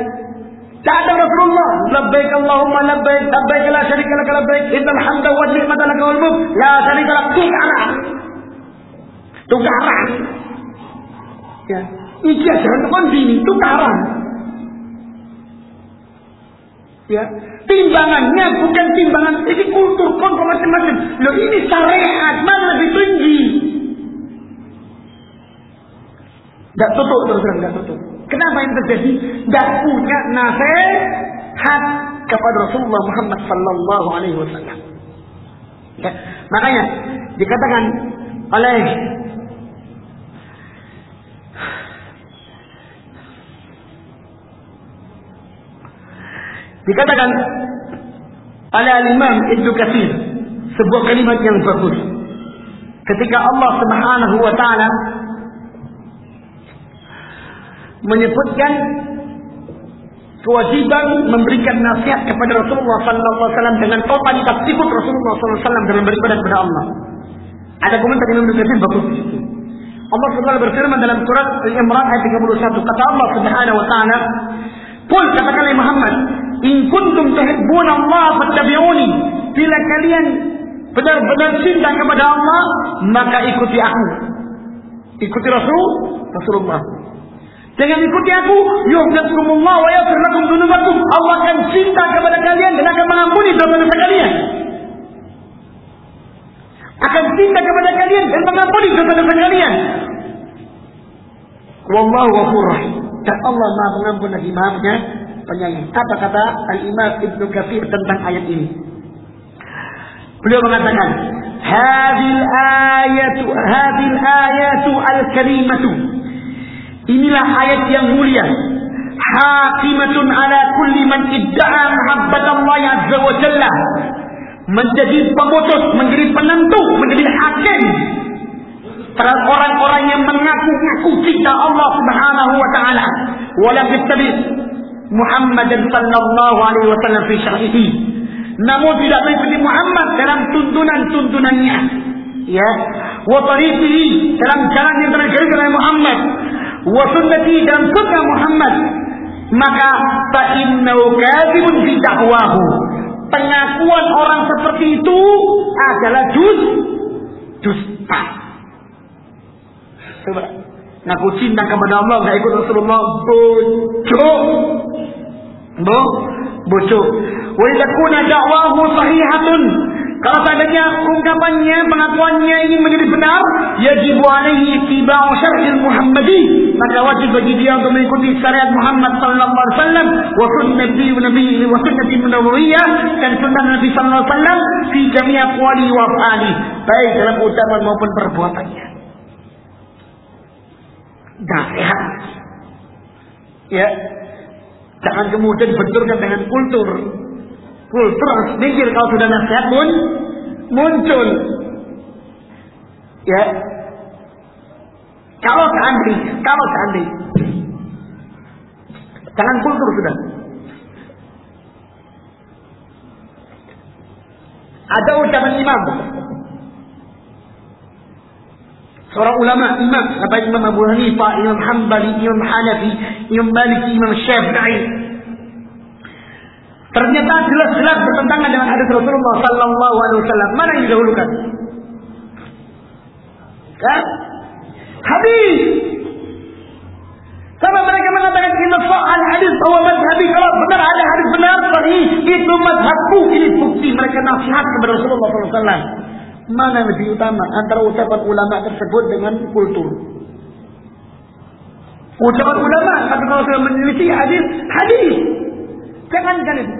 tak ada Rasulullah labbaik Allahumma labbaik labbaik la syarika lak labbaik innal hamda wa ni'mata lak wal mulk la syarika lak tukara tukara ya ini ajaran kondi tukaran Ya. Timbangannya bukan timbangan ini kultur kontrol macam-macam. Loh ini syariat mana lebih tinggi? Tidak tutup terus terang, tidak tutup. Kenapa ini terjadi? Tidak punya nasihat kepada Rasulullah Muhammad Sallallahu Alaihi Wasallam. Ya. Makanya dikatakan oleh Dikatakan oleh Imam Ibnu Katsir sebuah kalimat yang bagus. Ketika Allah Subhanahu wa taala menyebutkan kewajiban memberikan nasihat kepada Rasulullah sallallahu alaihi wasallam dengan totalitas sifat Rasulullah sallallahu alaihi wasallam dalam beribadah kepada Allah. Ada komentar Imam Ibnu Katsir bagus. Allah Subhanahu berfirman dalam surat Al-Imran ayat 31 kata Allah Subhanahu wa taala, "Qul katakanlah Muhammad, In kuntum tuhibbun Allah fattabi'uni. Bila kalian benar-benar cinta kepada Allah, maka ikuti aku. Ikuti Rasul, Rasulullah. Jangan ikuti aku, yuhdatkumullah wa yaghfir lakum dzunubakum. Allah akan cinta kepada kalian dan akan mengampuni dosa-dosa kalian. Akan cinta kepada kalian dan mengampuni dosa-dosa kalian. Wallahu ghafur rahim. Dan Allah Maha Pengampun lagi Maafnya penyayang. Apa kata Al-Imam Ibnu Katsir tentang ayat ini? Beliau mengatakan, "Hadil ayatu hadil ayatu al-karimatu." Inilah ayat yang mulia. Hakimatun ala kulli man idda'a mahabbat Allah azza wa jalla. Menjadi pemutus, menjadi penentu, menjadi hakim terhadap orang-orang yang mengaku-ngaku cinta Allah Subhanahu wa taala. Wala yattabi Muhammad sallallahu alaihi wasallam fi syar'ihi. Namun tidak mengikuti Muhammad dalam tuntunan-tuntunannya. Ya, wa tariqihi dalam jalan yang terjadi oleh Muhammad, wa sunnati dalam sunnah Muhammad. Maka fa innahu kadhibun fi da'wahu. Pengakuan orang seperti itu adalah dus dusta. Coba ngaku cinta kepada Allah nggak ikut Rasulullah bojo bo bojo wa idza da'wahu sahihatun. Kalau seandainya ungkapannya pengakuannya ini menjadi benar yajib alaihi ittiba'u syar'il muhammadi. Maka wajib bagi dia untuk mengikuti syariat Muhammad sallallahu alaihi wasallam wa sunnati nabi wa sunnati nabawiyyah dan sunnah Nabi sallallahu alaihi wasallam fi jami' aqwali wa baik dalam ucapan maupun perbuatannya nasihat. Ya. Jangan kemudian benturkan dengan kultur. Kultur harus mikir kalau sudah nasihat pun muncul. Ya. Kalau seandainya, kalau seandainya. Jangan kultur sudah. Ada ucapan imam Seorang ulama, imam, kata Imam Abu Hanifah, Imam Hanbali, Imam Hanafi, Imam Maliki, Imam Syafi'i. Ternyata jelas-jelas bertentangan dengan hadis Rasulullah sallallahu alaihi wasallam. Mana yang didahulukan? Kan? Hadis. Sama mereka mengatakan inna sa'al hadis bahwa madhabi kalau benar ada hadis benar sahih itu madhabku ini bukti mereka nasihat kepada Rasulullah sallallahu alaihi wasallam. Mana lebih utama antara ucapan ulama tersebut dengan kultur? Ucapan ulama, tapi kalau sudah meneliti hadis, hadis. Jangan itu.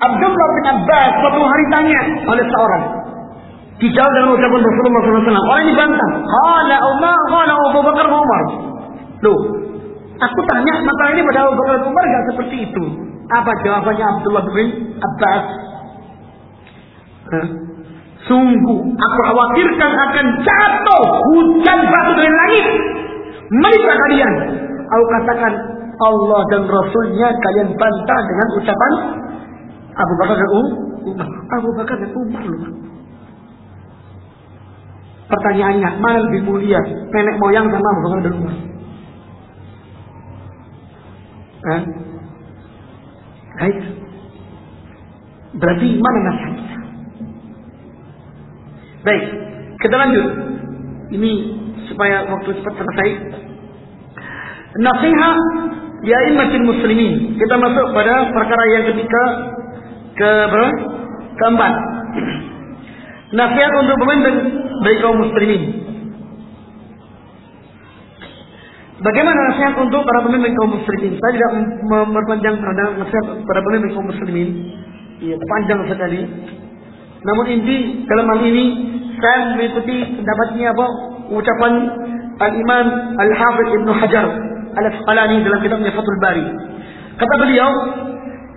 Abdullah bin Abbas suatu hari tanya oleh seorang. Dijawab dengan ucapan Rasulullah SAW. Orang ini bantah. Kala Umar, kala Abu Bakar Umar. Loh, aku tanya masalah ini pada Abu Bakar Umar gak seperti itu. Apa jawabannya Abdullah bin Abbas? Hah? Sungguh aku khawatirkan akan jatuh hujan batu dari langit. Menimpa kalian. Aku katakan Allah dan Rasulnya kalian bantah dengan ucapan Abu Bakar dan Umar. Abu Bakar dan Umar. Pertanyaannya, mana lebih mulia? Nenek moyang sama Abu Bakar dan Umar? Hah? Baik. Berarti mana nasihat kita? Baik, kita lanjut. Ini supaya waktu cepat selesai. Nasihat ya imamul muslimin. Kita masuk pada perkara yang ketiga ke berapa? Keempat. Nasihat untuk pemimpin bagi kaum muslimin. Bagaimana nasihat untuk para pemimpin kaum muslimin? Saya tidak memperpanjang pada nasihat para pemimpin kaum muslimin. Ya, panjang sekali. Namun inti dalam hal ini saya mengikuti pendapatnya apa ucapan Al-Imam Al-Hafidh Ibn Hajar Al-Asqalani dalam kitabnya Fathul Bari. Kata beliau,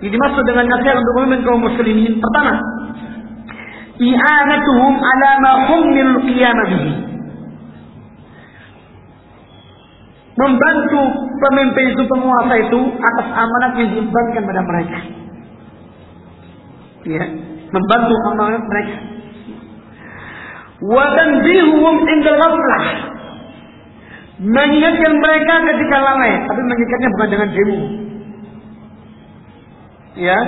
ini dimaksud dengan nasihat untuk pemimpin kaum muslimin. Pertama, i'anatuhum ala ma hummil qiyamah bihi. Membantu pemimpin itu, penguasa itu atas amanat yang diembankan pada mereka. Ya, membantu amanat mereka. Wa tanzihuhum indal ghaflah. Mengingatkan mereka ketika lalai, tapi mengingatnya bukan dengan demo. Ya,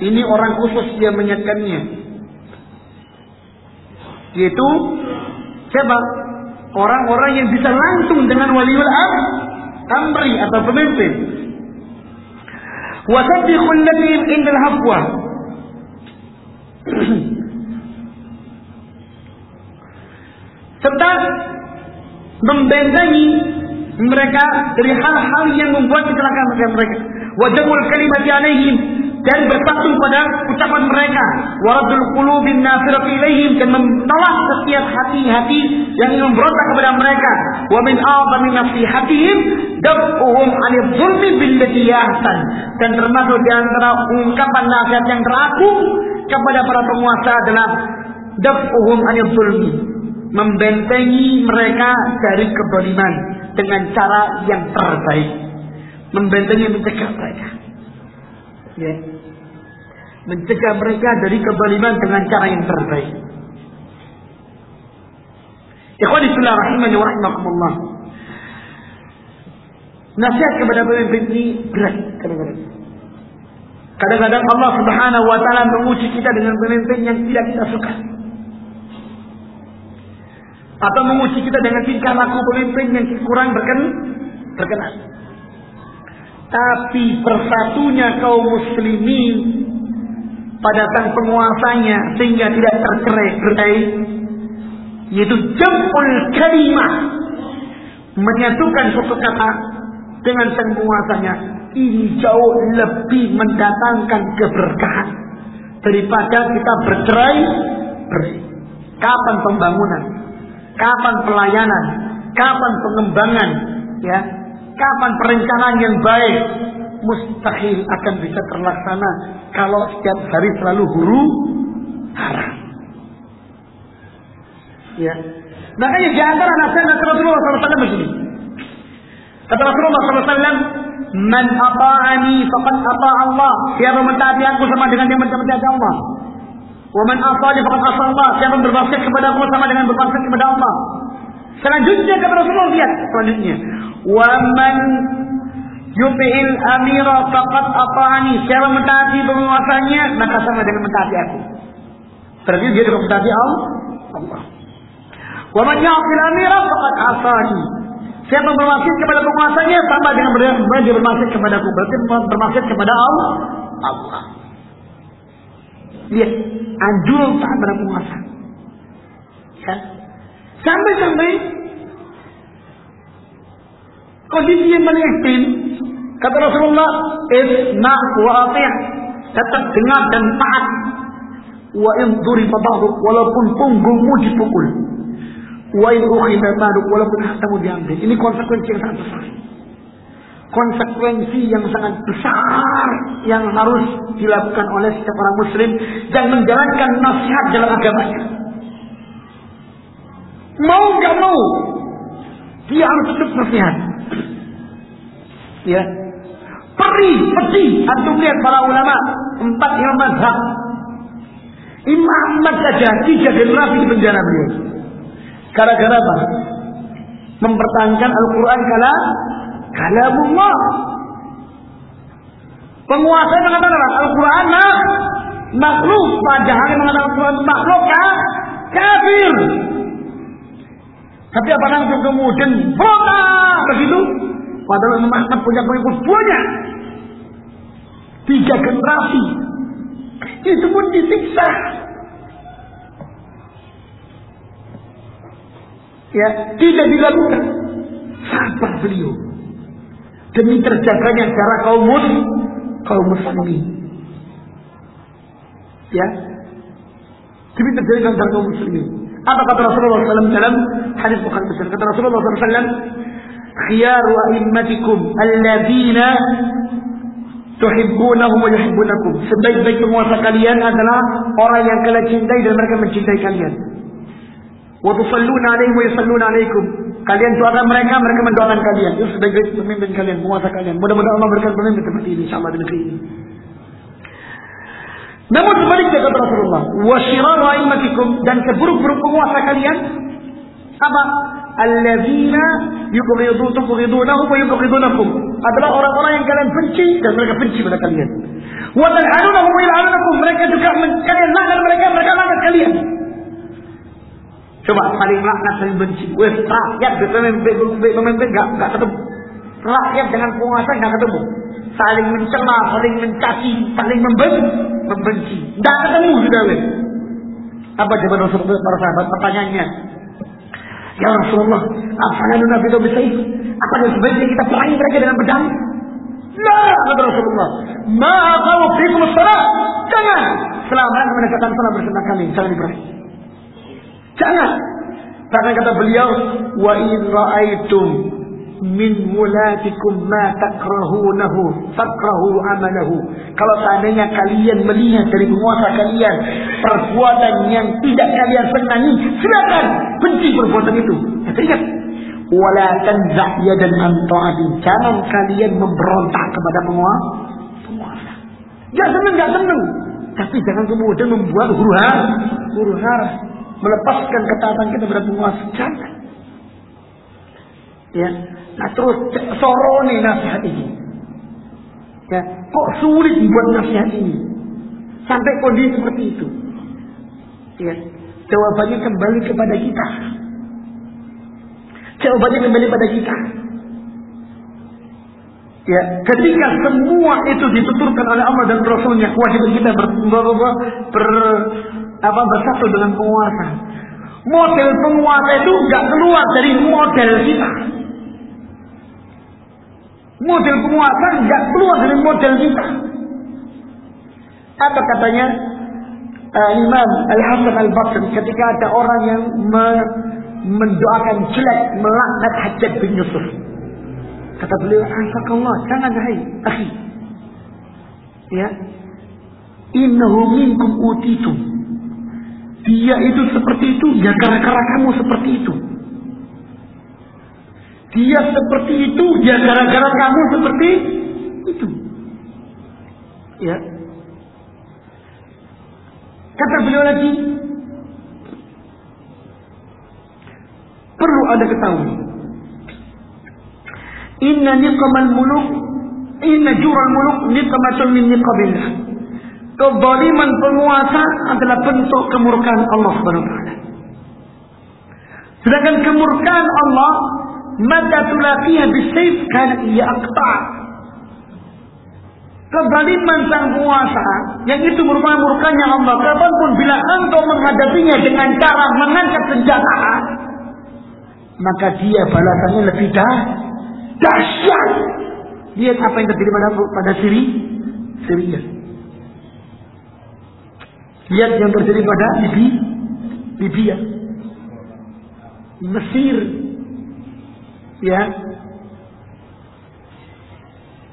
ini orang khusus yang mengingatkannya. Yaitu siapa? Orang-orang yang bisa langsung dengan waliul am, amri atau pemimpin. Wasabiqul ladin indal hafwa. Serta membentengi mereka dari hal-hal yang membuat kecelakaan mereka. Wajahul kalimat alaihim dan berpatung pada ucapan mereka. Waradul qulubin nasirati ilaihim dan menolak setiap hati-hati yang memberontak kepada mereka. Wa min a'zami nasihatihim daf'uhum 'anil zulmi billati yahsan. Dan termasuk di antara ungkapan nasihat yang teragung kepada para penguasa adalah daf'uhum 'anil zulmi membentengi mereka dari kebaliman dengan cara yang terbaik. Membentengi mencegah mereka. Ya. Mencegah mereka dari kebaliman dengan cara yang terbaik. Ikhwani fillah rahimani wa rahimakumullah. Nasihat kepada pemimpin ini berat kadang-kadang. Kadang-kadang Allah Subhanahu wa taala menguji kita dengan pemimpin yang tidak kita suka atau menguji kita dengan tingkah laku pemimpin yang kurang berken berkenan. Tapi persatunya kaum muslimin pada sang penguasanya sehingga tidak tercerai-berai yaitu jamul kalimah menyatukan satu kata dengan sang penguasanya ini jauh lebih mendatangkan keberkahan daripada kita bercerai berai. Kapan pembangunan? kapan pelayanan, kapan pengembangan, ya, kapan perencanaan yang baik, mustahil akan bisa terlaksana kalau setiap hari selalu huru hara. Ya. Makanya di antara nasihat Rasulullah SAW begini. Kata Rasulullah SAW, Man ata'ani faqad ata Allah. Siapa mentaati aku sama dengan dia mentaati Allah. Waman asali faqad asa Allah. Siapa bermaksud kepada aku sama dengan bermaksud kepada Allah. Selanjutnya kata Rasulullah lihat selanjutnya. Waman yubil amira faqad ata'ani. Siapa mentaati penguasanya maka sama dengan mentaati aku. Berarti dia juga mentaati Allah. Waman ya'fil amira faqad asani. Siapa bermaksud kepada penguasanya sama dengan dia bermaksud kepada aku. Berarti bermaksud kepada Allah. Allah. Lihat, anjur taat pada penguasa. Ya. Sampai-sampai kondisi yang paling ekstrim kata Rasulullah isma wa tetap dengar dan taat wa in duriba walaupun punggungmu dipukul wa in ukhidha ba'duk walaupun hartamu diambil ini konsekuensi yang sangat besar konsekuensi yang sangat besar yang harus dilakukan oleh setiap orang muslim dan menjalankan nasihat dalam agamanya. Mau nggak mau, dia harus tetap nasihat. Ya, perih, pedih. Antum lihat para ulama, empat imam mazhab. Imam Ahmad saja tiga generasi di penjara beliau. Gara-gara apa? Mempertahankan Al-Quran kala kalamullah. Penguasa mengatakan Al-Quran makhluk. Padahal yang mengatakan Al-Quran makhluk kafir. Tapi apa langsung kemudian protes begitu? Padahal Ahmad punya pengikut banyak. Tiga generasi. Itu pun disiksa. Ya, tidak dilakukan. Sabar beliau. Demi terjaganya cara kaum mus, kaum muslimin. Ya. Demi terjaganya cara kaum muslimin. Apa kata Rasulullah SAW dalam hadis Bukhari Muslim? Kata Rasulullah SAW, "Khiyaru a'immatikum alladzina tuhibbunahum wa yuhibbunakum." Sebaik-baik penguasa kalian adalah orang yang kalian cintai dan mereka mencintai kalian. Wa tusalluna alaihim wa yusalluna alaikum. Kalian doakan mereka, mereka mendoakan kalian. Itu sebaik-baik pemimpin kalian, penguasa kalian. Mudah-mudahan Allah berikan pemimpin seperti ini insyaallah di negeri ini. Namun sebaliknya kata Rasulullah, wa syiraru a'immatikum dan seburuk-buruk penguasa kalian apa? Alladzina yubghidu tubghidunahum wa yubghidunakum. Adalah orang-orang yang kalian benci dan mereka benci pada kalian. Wa tal'anunahum wa yal'anunakum. Mereka juga kalian laknat mereka, mereka laknat kalian. Coba saling laknat, saling benci. Wes rakyat pemimpin pemimpin enggak enggak ketemu. Rakyat dengan penguasa enggak ketemu. Saling mencela, saling mencaci, saling membenci, membenci. Enggak ketemu sudah wes. Apa jawaban Rasulullah para sahabat? Pertanyaannya, Ya Rasulullah, apa yang Nabi itu bisa itu? Apa yang sebaiknya kita perangi mereka dengan pedang? Nah, kata Rasulullah. Ma'akamu fikum salat. Jangan. Selama menegakkan salat bersama kami. Jangan diperangi. Jangan. Karena kata beliau, wa in ra'aitum min mulatikum ma takrahunahu takrahu amalahu. Kalau seandainya kalian melihat dari penguasa kalian perbuatan yang tidak kalian senangi, silakan benci perbuatan itu. Ingat, wala tanza yadan an. Jangan kalian memberontak kepada penguasa. Penguasa. Enggak senang, enggak senang. Tapi jangan kemudian membuat huru hara, huru hara melepaskan ketaatan kita kepada penguasa. Jangan. Ya. Nah terus soroni nasihat ini. Ya. Kok sulit buat nasihat ini? Sampai kondisi seperti itu. Ya. Jawabannya kembali kepada kita. Jawabannya kembali pada kita. Ya, ketika semua itu dituturkan oleh Allah dan Rasulnya, kewajiban kita ber, ber, ber, ber apa bersatu dengan penguasa. Model penguasa itu nggak keluar dari model kita. Model penguasa nggak keluar dari model kita. Apa katanya uh, Imam Al Hasan Al Basri ketika ada orang yang me mendoakan jelek melaknat Hajjaj bin Yusuf. Kata beliau, "Asakallah, jangan hai, akhi." Ya. Innahu minkum utitum dia itu seperti itu ya gara-gara kamu seperti itu. Dia seperti itu ya gara-gara kamu seperti itu. Ya. Kata beliau lagi, perlu ada ketahui. Inna niqamal muluk, inna jural muluk niqamatun min niqabillah. Kezaliman penguasa adalah bentuk kemurkaan Allah taala. Sedangkan kemurkaan Allah mata tulaqiya bisayf kana ia aqta. Kezaliman sang penguasa yang itu merupakan murkanya Allah. Kapan pun bila engkau menghadapinya dengan cara mengangkat senjata, maka dia balasannya lebih dah dahsyat. Lihat apa yang terjadi pada pada Siri, Syria. Lihat yang terjadi pada Libi, Libya, Mesir, ya,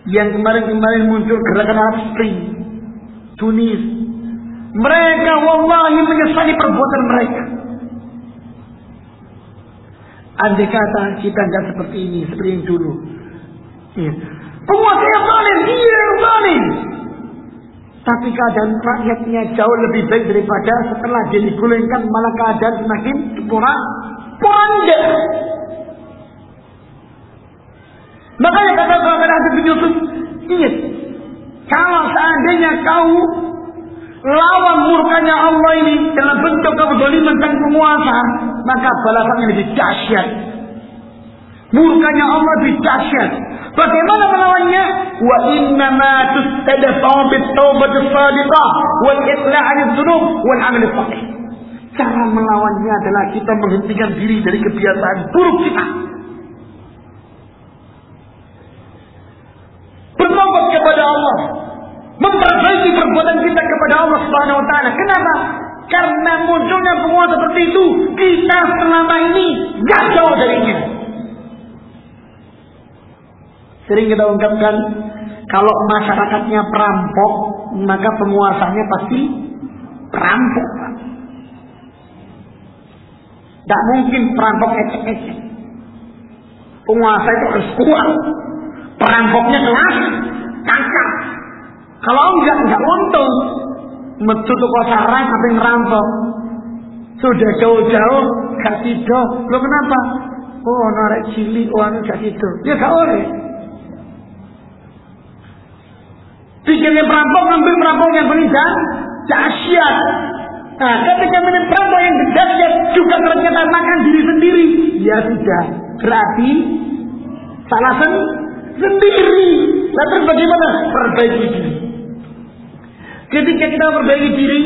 yang kemarin-kemarin muncul gerakan Arab Spring, Tunis. Mereka wallahi menyesali perbuatan mereka. Andai kata kita nggak seperti ini, seperti yang dulu. Ya. Penguasa yang zalim, dia yang zalim. Tapi keadaan rakyatnya jauh lebih baik daripada setelah dia digulingkan malah keadaan semakin kurang pondek. Makanya kata sahabat Habib bin Yusuf, ingat, kalau seandainya kau lawan murkanya Allah ini dalam bentuk kezaliman dan penguasa, maka balasannya lebih dahsyat. Murkanya Allah lebih dahsyat. Bagaimana melawannya? Wa inna ma tustadfa'u bit taubat as-sadiqah wal iqla' 'an dzunub wal 'amal salih. Cara melawannya adalah kita menghentikan diri dari kebiasaan buruk kita. Bertobat kepada Allah. Memperbaiki perbuatan kita kepada Allah Subhanahu wa taala. Kenapa? Karena munculnya penguasa seperti itu, kita selama ini jauh darinya. Sering kita ungkapkan, kalau masyarakatnya perampok, maka penguasanya pasti perampok. Tidak mungkin perampok ecek-ecek. Penguasa itu harus kuat. Perampoknya kelas, tangkap. Kalau enggak, enggak untung. Metu toko sarang sampai ngerampok. Sudah jauh-jauh, gak tidur. Lo kenapa? Oh, narik cili, oh, anu gak tidur. Ya gak boleh. Pikirnya perampok, ngambil perampok yang paling dahsyat. Nah, ketika minum perampok yang dahsyat juga ternyata makan diri sendiri. Ya sudah, berarti salah sendiri. Lalu bagaimana? Perbaiki diri. Ketika kita perbaiki diri,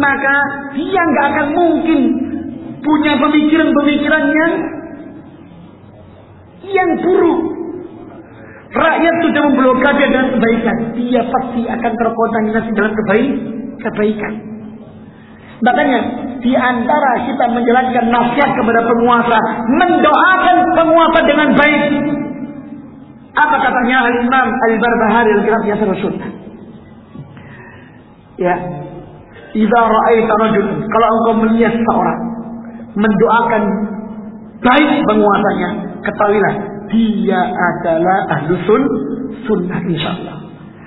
maka dia nggak akan mungkin punya pemikiran-pemikiran yang yang buruk. Rakyat sudah memblokade dengan kebaikan. Dia pasti akan terkontaminasi dalam kebaik, kebaikan. Makanya di antara kita menjalankan nasihat kepada penguasa, mendoakan penguasa dengan baik. Apa katanya Al-Imam Al-Barbahari dalam kitabnya Rasul? Ya. Idza ra'aita rajul, kalau engkau melihat seorang mendoakan baik penguasanya, ketahuilah dia adalah ahlu sun, sunnah insyaallah.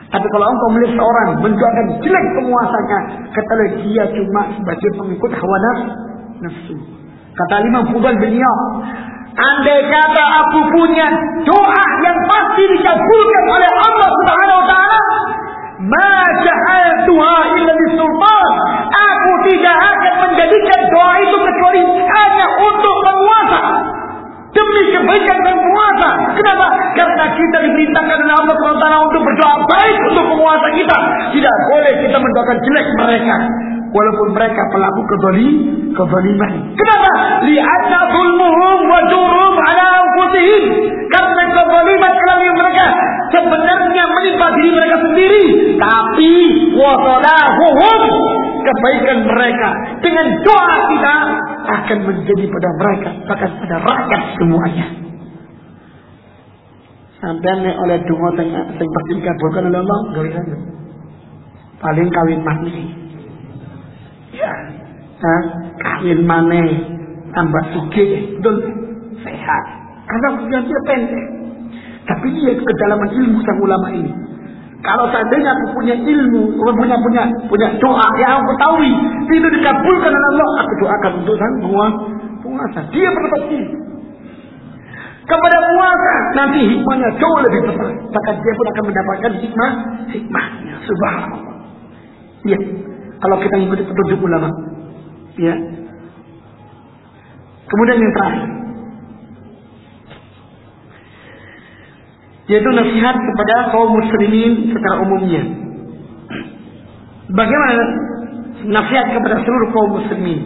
Tapi kalau engkau melihat seorang mendoakan jelek penguasanya, katalah dia cuma sebagai pengikut hawa nafsu. Kata Imam Fudal bin andai kata aku punya doa yang pasti dikabulkan oleh Allah Subhanahu wa taala, ma ja'altuha illa bisultan. Aku tidak akan menjadikan doa itu kecuali hanya untuk penguasa. Demi kebaikan dan penguasa. Kenapa? Karena kita diperintahkan oleh Allah SWT untuk berdoa baik untuk penguasa kita. Tidak boleh kita mendoakan jelek mereka. Walaupun mereka pelaku kezalim, kezaliman. Kenapa? Lianna zulmuhum wa jurum ala anfusihim. Karena kezaliman kelamin mereka sebenarnya menimpa diri mereka sendiri. Tapi wasalahuhum kebaikan mereka dengan doa kita akan menjadi pada mereka bahkan pada rakyat semuanya. Sampai oleh doa yang pasti dikabulkan oleh Allah, Paling kawin mati. Ya. Nah, kawin mana tambah suge, betul sehat. Karena usia dia pendek. Tapi dia kedalaman ilmu sang ulama ini. Kalau seandainya aku punya ilmu, punya punya punya doa yang aku tahu itu dikabulkan oleh Allah, aku doakan untuk sang penguasa. Dia berbakti kepada penguasa nanti hikmahnya jauh lebih besar. Bahkan dia pun akan mendapatkan hikmah hikmahnya. Subhanallah. Ya. Kalau kita mengikuti petunjuk ulama. Ya. Kemudian yang terakhir. Yaitu nasihat kepada kaum muslimin secara umumnya. Bagaimana nasihat kepada seluruh kaum muslimin?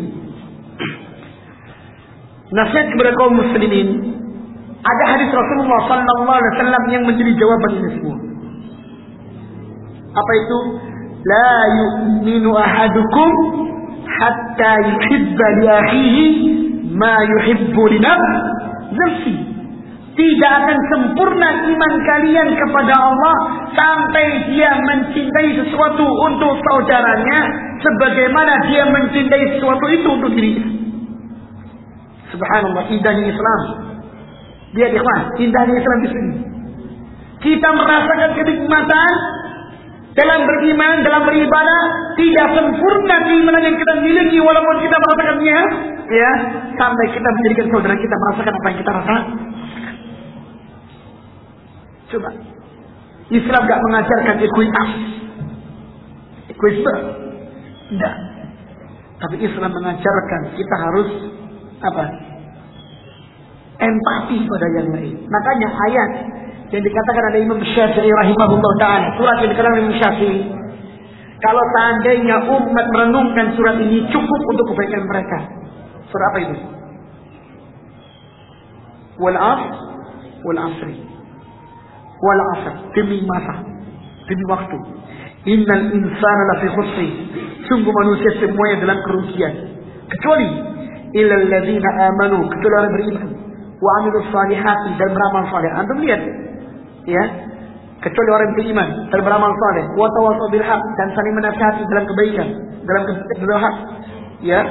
Nasihat kepada kaum muslimin ada hadis Rasulullah sallallahu alaihi wasallam yang menjadi jawaban ini semua. Apa itu? لا يؤمن أحدكم حتى يحب لأخيه ما يحب لنفسه tidak akan sempurna iman kalian kepada Allah sampai dia mencintai sesuatu untuk saudaranya sebagaimana dia mencintai sesuatu itu untuk dirinya. Subhanallah, indahnya Islam. Dia ikhwan, indahnya Islam di sini. Kita merasakan kenikmatan dalam beriman, dalam beribadah tidak sempurna keimanan yang kita miliki walaupun kita merasakannya ya sampai kita menjadikan saudara kita merasakan apa yang kita rasakan. Coba Islam gak mengajarkan ekuitas, egoisme, tidak. Tapi Islam mengajarkan kita harus apa? Empati pada yang lain. Makanya ayat yang dikatakan ada Imam Syafi'i rahimahullah taala, surat yang dikenal Imam Syafi'i. Kalau seandainya umat merenungkan surat ini cukup untuk kebaikan mereka. Surat apa itu? Wal asr wal asri. Wal asr demi masa, demi waktu. Innal insana lafi khusri. Sungguh manusia semuanya dalam kerugian. Kecuali ladzina amanu, kecuali orang beriman. Wa amilus salihati dan beramal saleh. Antum lihat ya? Kecuali orang beriman dan beramal saleh wa bil haq dan saling menasihati dalam kebaikan dalam dalam hak ya?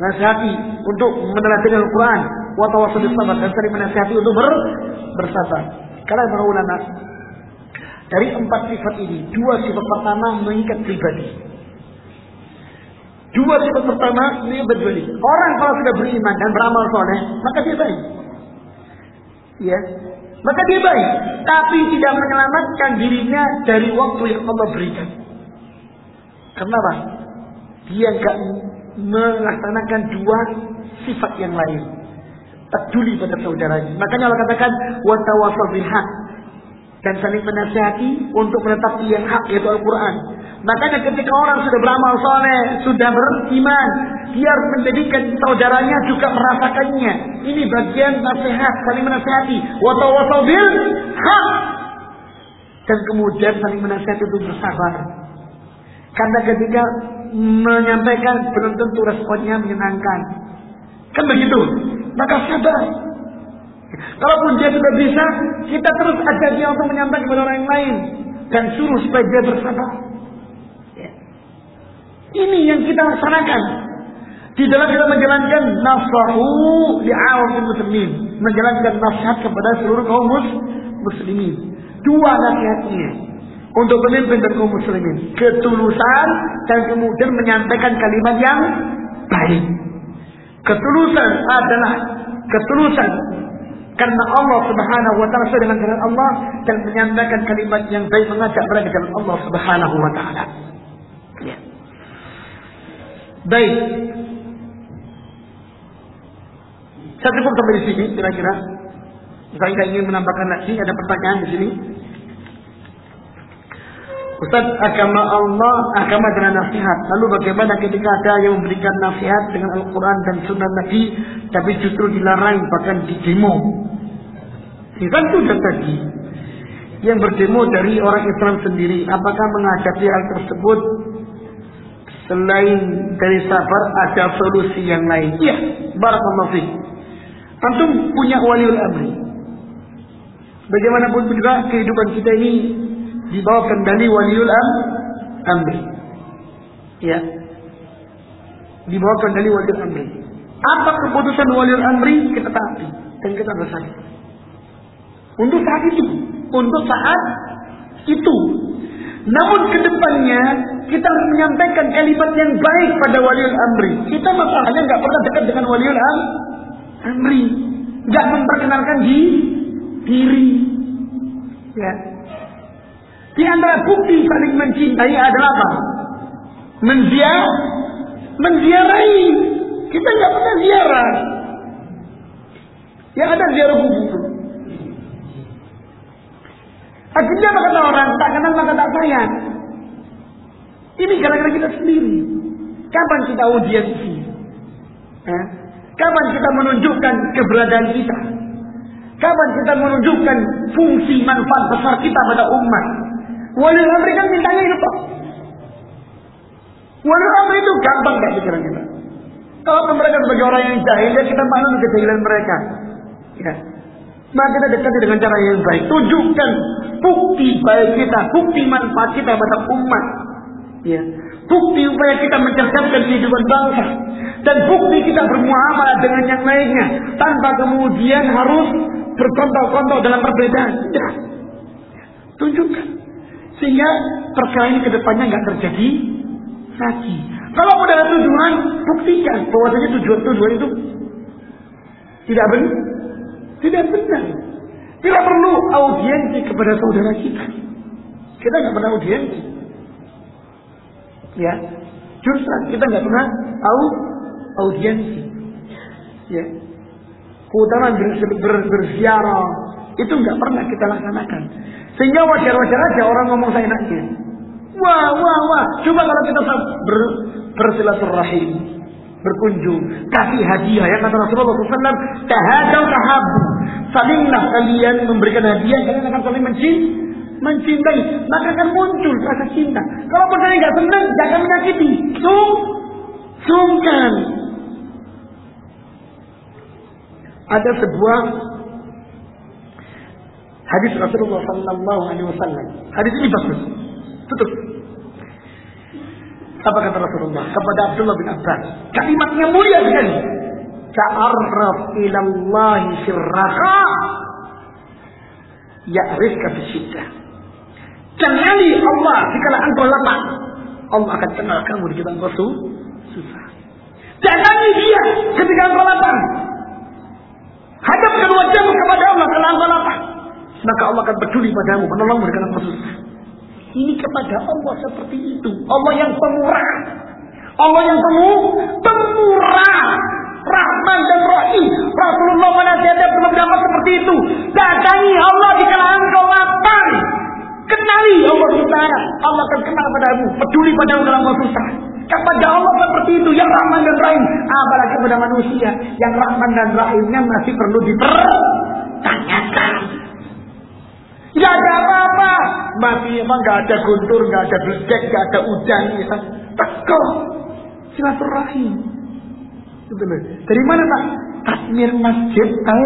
Nasihati untuk meneladani Al-Qur'an wa tawassaw bis sabar dan saling menasihati untuk ber, bersabar kala para ulama dari empat sifat ini dua sifat pertama mengikat pribadi. Dua sifat pertama mengikat pribadi. Orang kalau sudah beriman dan beramal soleh maka dia baik. Ya maka dia baik, tapi tidak menyelamatkan dirinya dari waktu yang Allah berikan. Kenapa? Dia enggak melaksanakan dua sifat yang lain. Peduli pada saudaranya. Makanya Allah katakan watawasal dan saling menasihati untuk menetapi yang hak yaitu Al-Quran. Makanya ketika orang sudah beramal soleh, sudah beriman, dia harus menjadikan saudaranya juga merasakannya. Ini bagian nasihat, saling menasihati. Watawasau bil hak. Dan kemudian saling menasihati untuk bersabar. Karena ketika menyampaikan belum tentu responnya menyenangkan. Kan begitu. Maka sabar. Kalaupun dia sudah bisa, kita terus ajak dia untuk menyampaikan kepada orang lain. Dan suruh supaya dia bersabar. Ini yang kita laksanakan. Di dalam kita menjalankan nasahu di awal muslimin. Menjalankan nasihat kepada seluruh kaum muslimin. Dua nasihatnya. Untuk pemimpin dan kaum muslimin. Ketulusan dan kemudian menyampaikan kalimat yang baik. Ketulusan adalah ketulusan karena Allah Subhanahu wa taala dengan jalan Allah dan menyampaikan kalimat yang baik mengajak mereka Allah Subhanahu wa taala. Baik. Saya cukup sampai di sini kira-kira. Saya tidak ingin menambahkan lagi ada pertanyaan di sini. Ustaz, agama Allah, agama dengan nasihat. Lalu bagaimana ketika ada yang memberikan nasihat dengan Al-Quran dan Sunnah Nabi, tapi justru dilarang bahkan di demo. Kan sudah tadi. Yang berdemo dari orang Islam sendiri, apakah menghadapi hal tersebut selain dari sabar ada solusi yang lain? Iya, barakallahu fiik. Antum punya waliul amri. Bagaimanapun juga kehidupan kita ini di bawah kendali waliul am, amri. Ya. Di bawah kendali waliul amri. Apa keputusan waliul amri kita taati dan kita bersama. Untuk saat itu, untuk saat itu. Namun ke depannya kita menyampaikan kalimat yang baik pada waliul amri. Kita masalahnya nggak pernah dekat dengan waliul amri amri, nggak memperkenalkan di diri. Ya. Di antara bukti saling mencintai adalah apa? Menziar, menziarahi. Kita nggak pernah ziarah. Yang ada ziarah kubur. Akhirnya apa kata orang? Tak kenal maka tak sayang. Ini gara-gara kita sendiri. Kapan kita audiensi? Eh? Kapan kita menunjukkan keberadaan kita? Kapan kita menunjukkan fungsi manfaat besar kita pada umat? Wali amri kan mintanya itu Pak. Wali amri itu gampang gak pikiran kita. Kalau mereka sebagai orang yang jahil, ya kita maklum kejahilan mereka. Ya. Maka kita dekati dengan cara yang baik. Tunjukkan bukti baik kita, bukti manfaat kita pada umat. Ya. Bukti upaya kita mencerdaskan kehidupan bangsa. Dan bukti kita bermuamalah dengan yang lainnya. Tanpa kemudian harus berkontok-kontok dalam perbedaan. Tidak. Tunjukkan. Sehingga perkara ini ke depannya nggak terjadi lagi. Kalau ada tujuan, buktikan bahwasanya tujuan-tujuan itu tidak benar. Tidak benar. Tidak perlu audiensi kepada saudara kita. Kita nggak pernah audiensi. Ya, justru kita nggak pernah tahu audiensi. Ya, keutamaan ber, ber, berziarah itu nggak pernah kita laksanakan. Sehingga wajar-wajar aja orang ngomong saya nakir. Wah, wah, wah. Coba kalau kita ber, bersilaturahim, berkunjung, kasih hadiah ya kata Rasulullah SAW, tahadau tahabu. Salinglah kalian memberikan hadiah, kalian akan saling mencintai mencintai, maka akan muncul rasa cinta. Kalau pernah nggak senang, jangan menyakiti. Sung, sungkan. Ada sebuah hadis Rasulullah Sallallahu Alaihi Wasallam. Hadis ini bagus. Tutup. Apa kata Rasulullah kepada Abdullah bin Abbas? Kalimatnya mulia sekali. Ta'arraf ilallahi sirraha ya'rifka bisyiddah. Kenali Allah jika engkau lapang. Allah akan kenal kamu jika engkau susah. Datangi dia ketika engkau lapang. Hadapkan wajahmu kepada Allah kalau engkau lapang. Maka Allah akan peduli padamu, menolongmu dengan engkau susah. Ini kepada Allah seperti itu. Allah yang pemurah. Allah yang pemurah. Pemurah. Rahman dan Rahim. Rasulullah menasihatkan belum dapat seperti itu. Datangi Allah di kalangan engkau lapang. Kenali Allah Subhanahu Allah akan kenal padamu, peduli padamu dalam waktu susah. Kepada Allah seperti itu yang Rahman dan Rahim. Apalagi kepada manusia yang Rahman dan Rahimnya masih perlu dipertanyakan. Gak ada apa-apa. Masih emang gak ada guntur, gak ada beledek, gak ada hujan. Ya. Silaturahim. Dari mana Pak? Takmir Masjid Al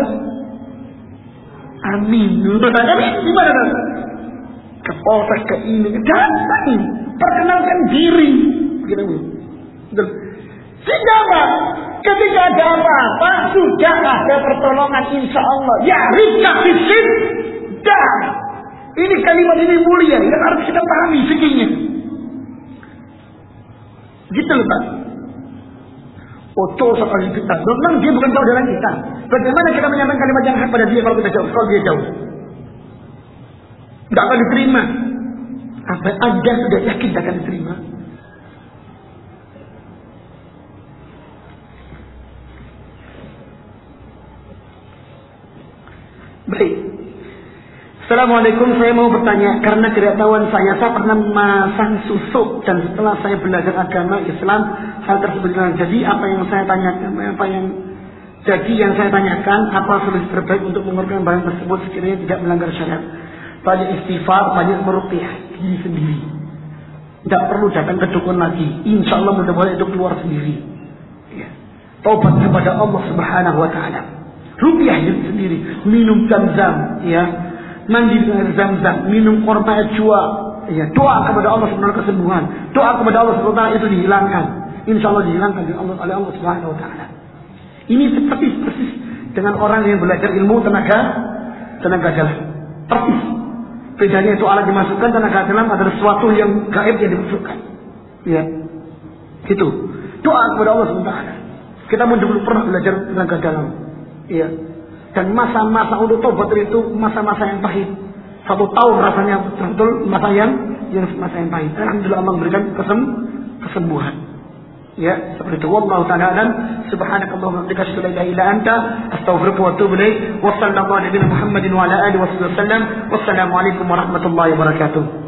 Amin. Amin. Di mana ke polsek ke ini datang perkenalkan diri begitu sehingga apa ketika ada apa-apa sudah ada pertolongan insya Allah ya rika fisid dah ini kalimat ini mulia yang harus kita pahami seginya gitu loh Pak Oto sekali kita. Memang dia bukan saudara kita. Bagaimana kita menyampaikan kalimat yang hak pada dia kalau kita jauh, kalau dia jauh? Tidak akan diterima. Apa Anda sudah yakin tidak akan diterima? Baik. Assalamualaikum, saya mau bertanya karena ketidaktahuan saya, saya pernah memasang susuk dan setelah saya belajar agama Islam, hal tersebut jadi apa yang saya tanyakan, apa yang jadi yang saya tanyakan, apa solusi terbaik untuk mengeluarkan barang tersebut sekiranya tidak melanggar syariat banyak istighfar, banyak meruqyah diri sendiri. Tidak perlu datang ke dukun lagi. Insya Allah mudah-mudahan itu keluar sendiri. Ya. Taubat kepada Allah Subhanahu Wa Taala. Rupiah diri sendiri. Minum zam-zam. Ya. Mandi dengan zam-zam. Minum korma ajwa. Ya. Doa kepada Allah Subhanahu kesembuhan. Doa kepada Allah Wa itu dihilangkan. Insya Allah dihilangkan oleh Allah, oleh Allah Subhanahu Wa Taala. Ini seperti persis dengan orang yang belajar ilmu tenaga tenaga jalan. Persis. Bedanya itu alat dimasukkan tenaga dalam adalah sesuatu yang gaib yang dimasukkan. Ya. Gitu. Doa kepada Allah SWT. Kita pun dulu pernah belajar tenaga dalam. Iya. Dan masa-masa untuk tobat itu masa-masa yang pahit. Satu tahun rasanya betul masa yang yang masa yang pahit. Alhamdulillah Allah memberikan kesem, kesembuhan. Ya, seperti itu. Wallahu taala alam. Subhanakallahumma wa asyhadu an la ilaha anta astaghfiruka wa atubu ilaik. Ala nabiyyina Muhammadin wa ala alihi wasallam. Wassalamu alaikum warahmatullahi wabarakatuh.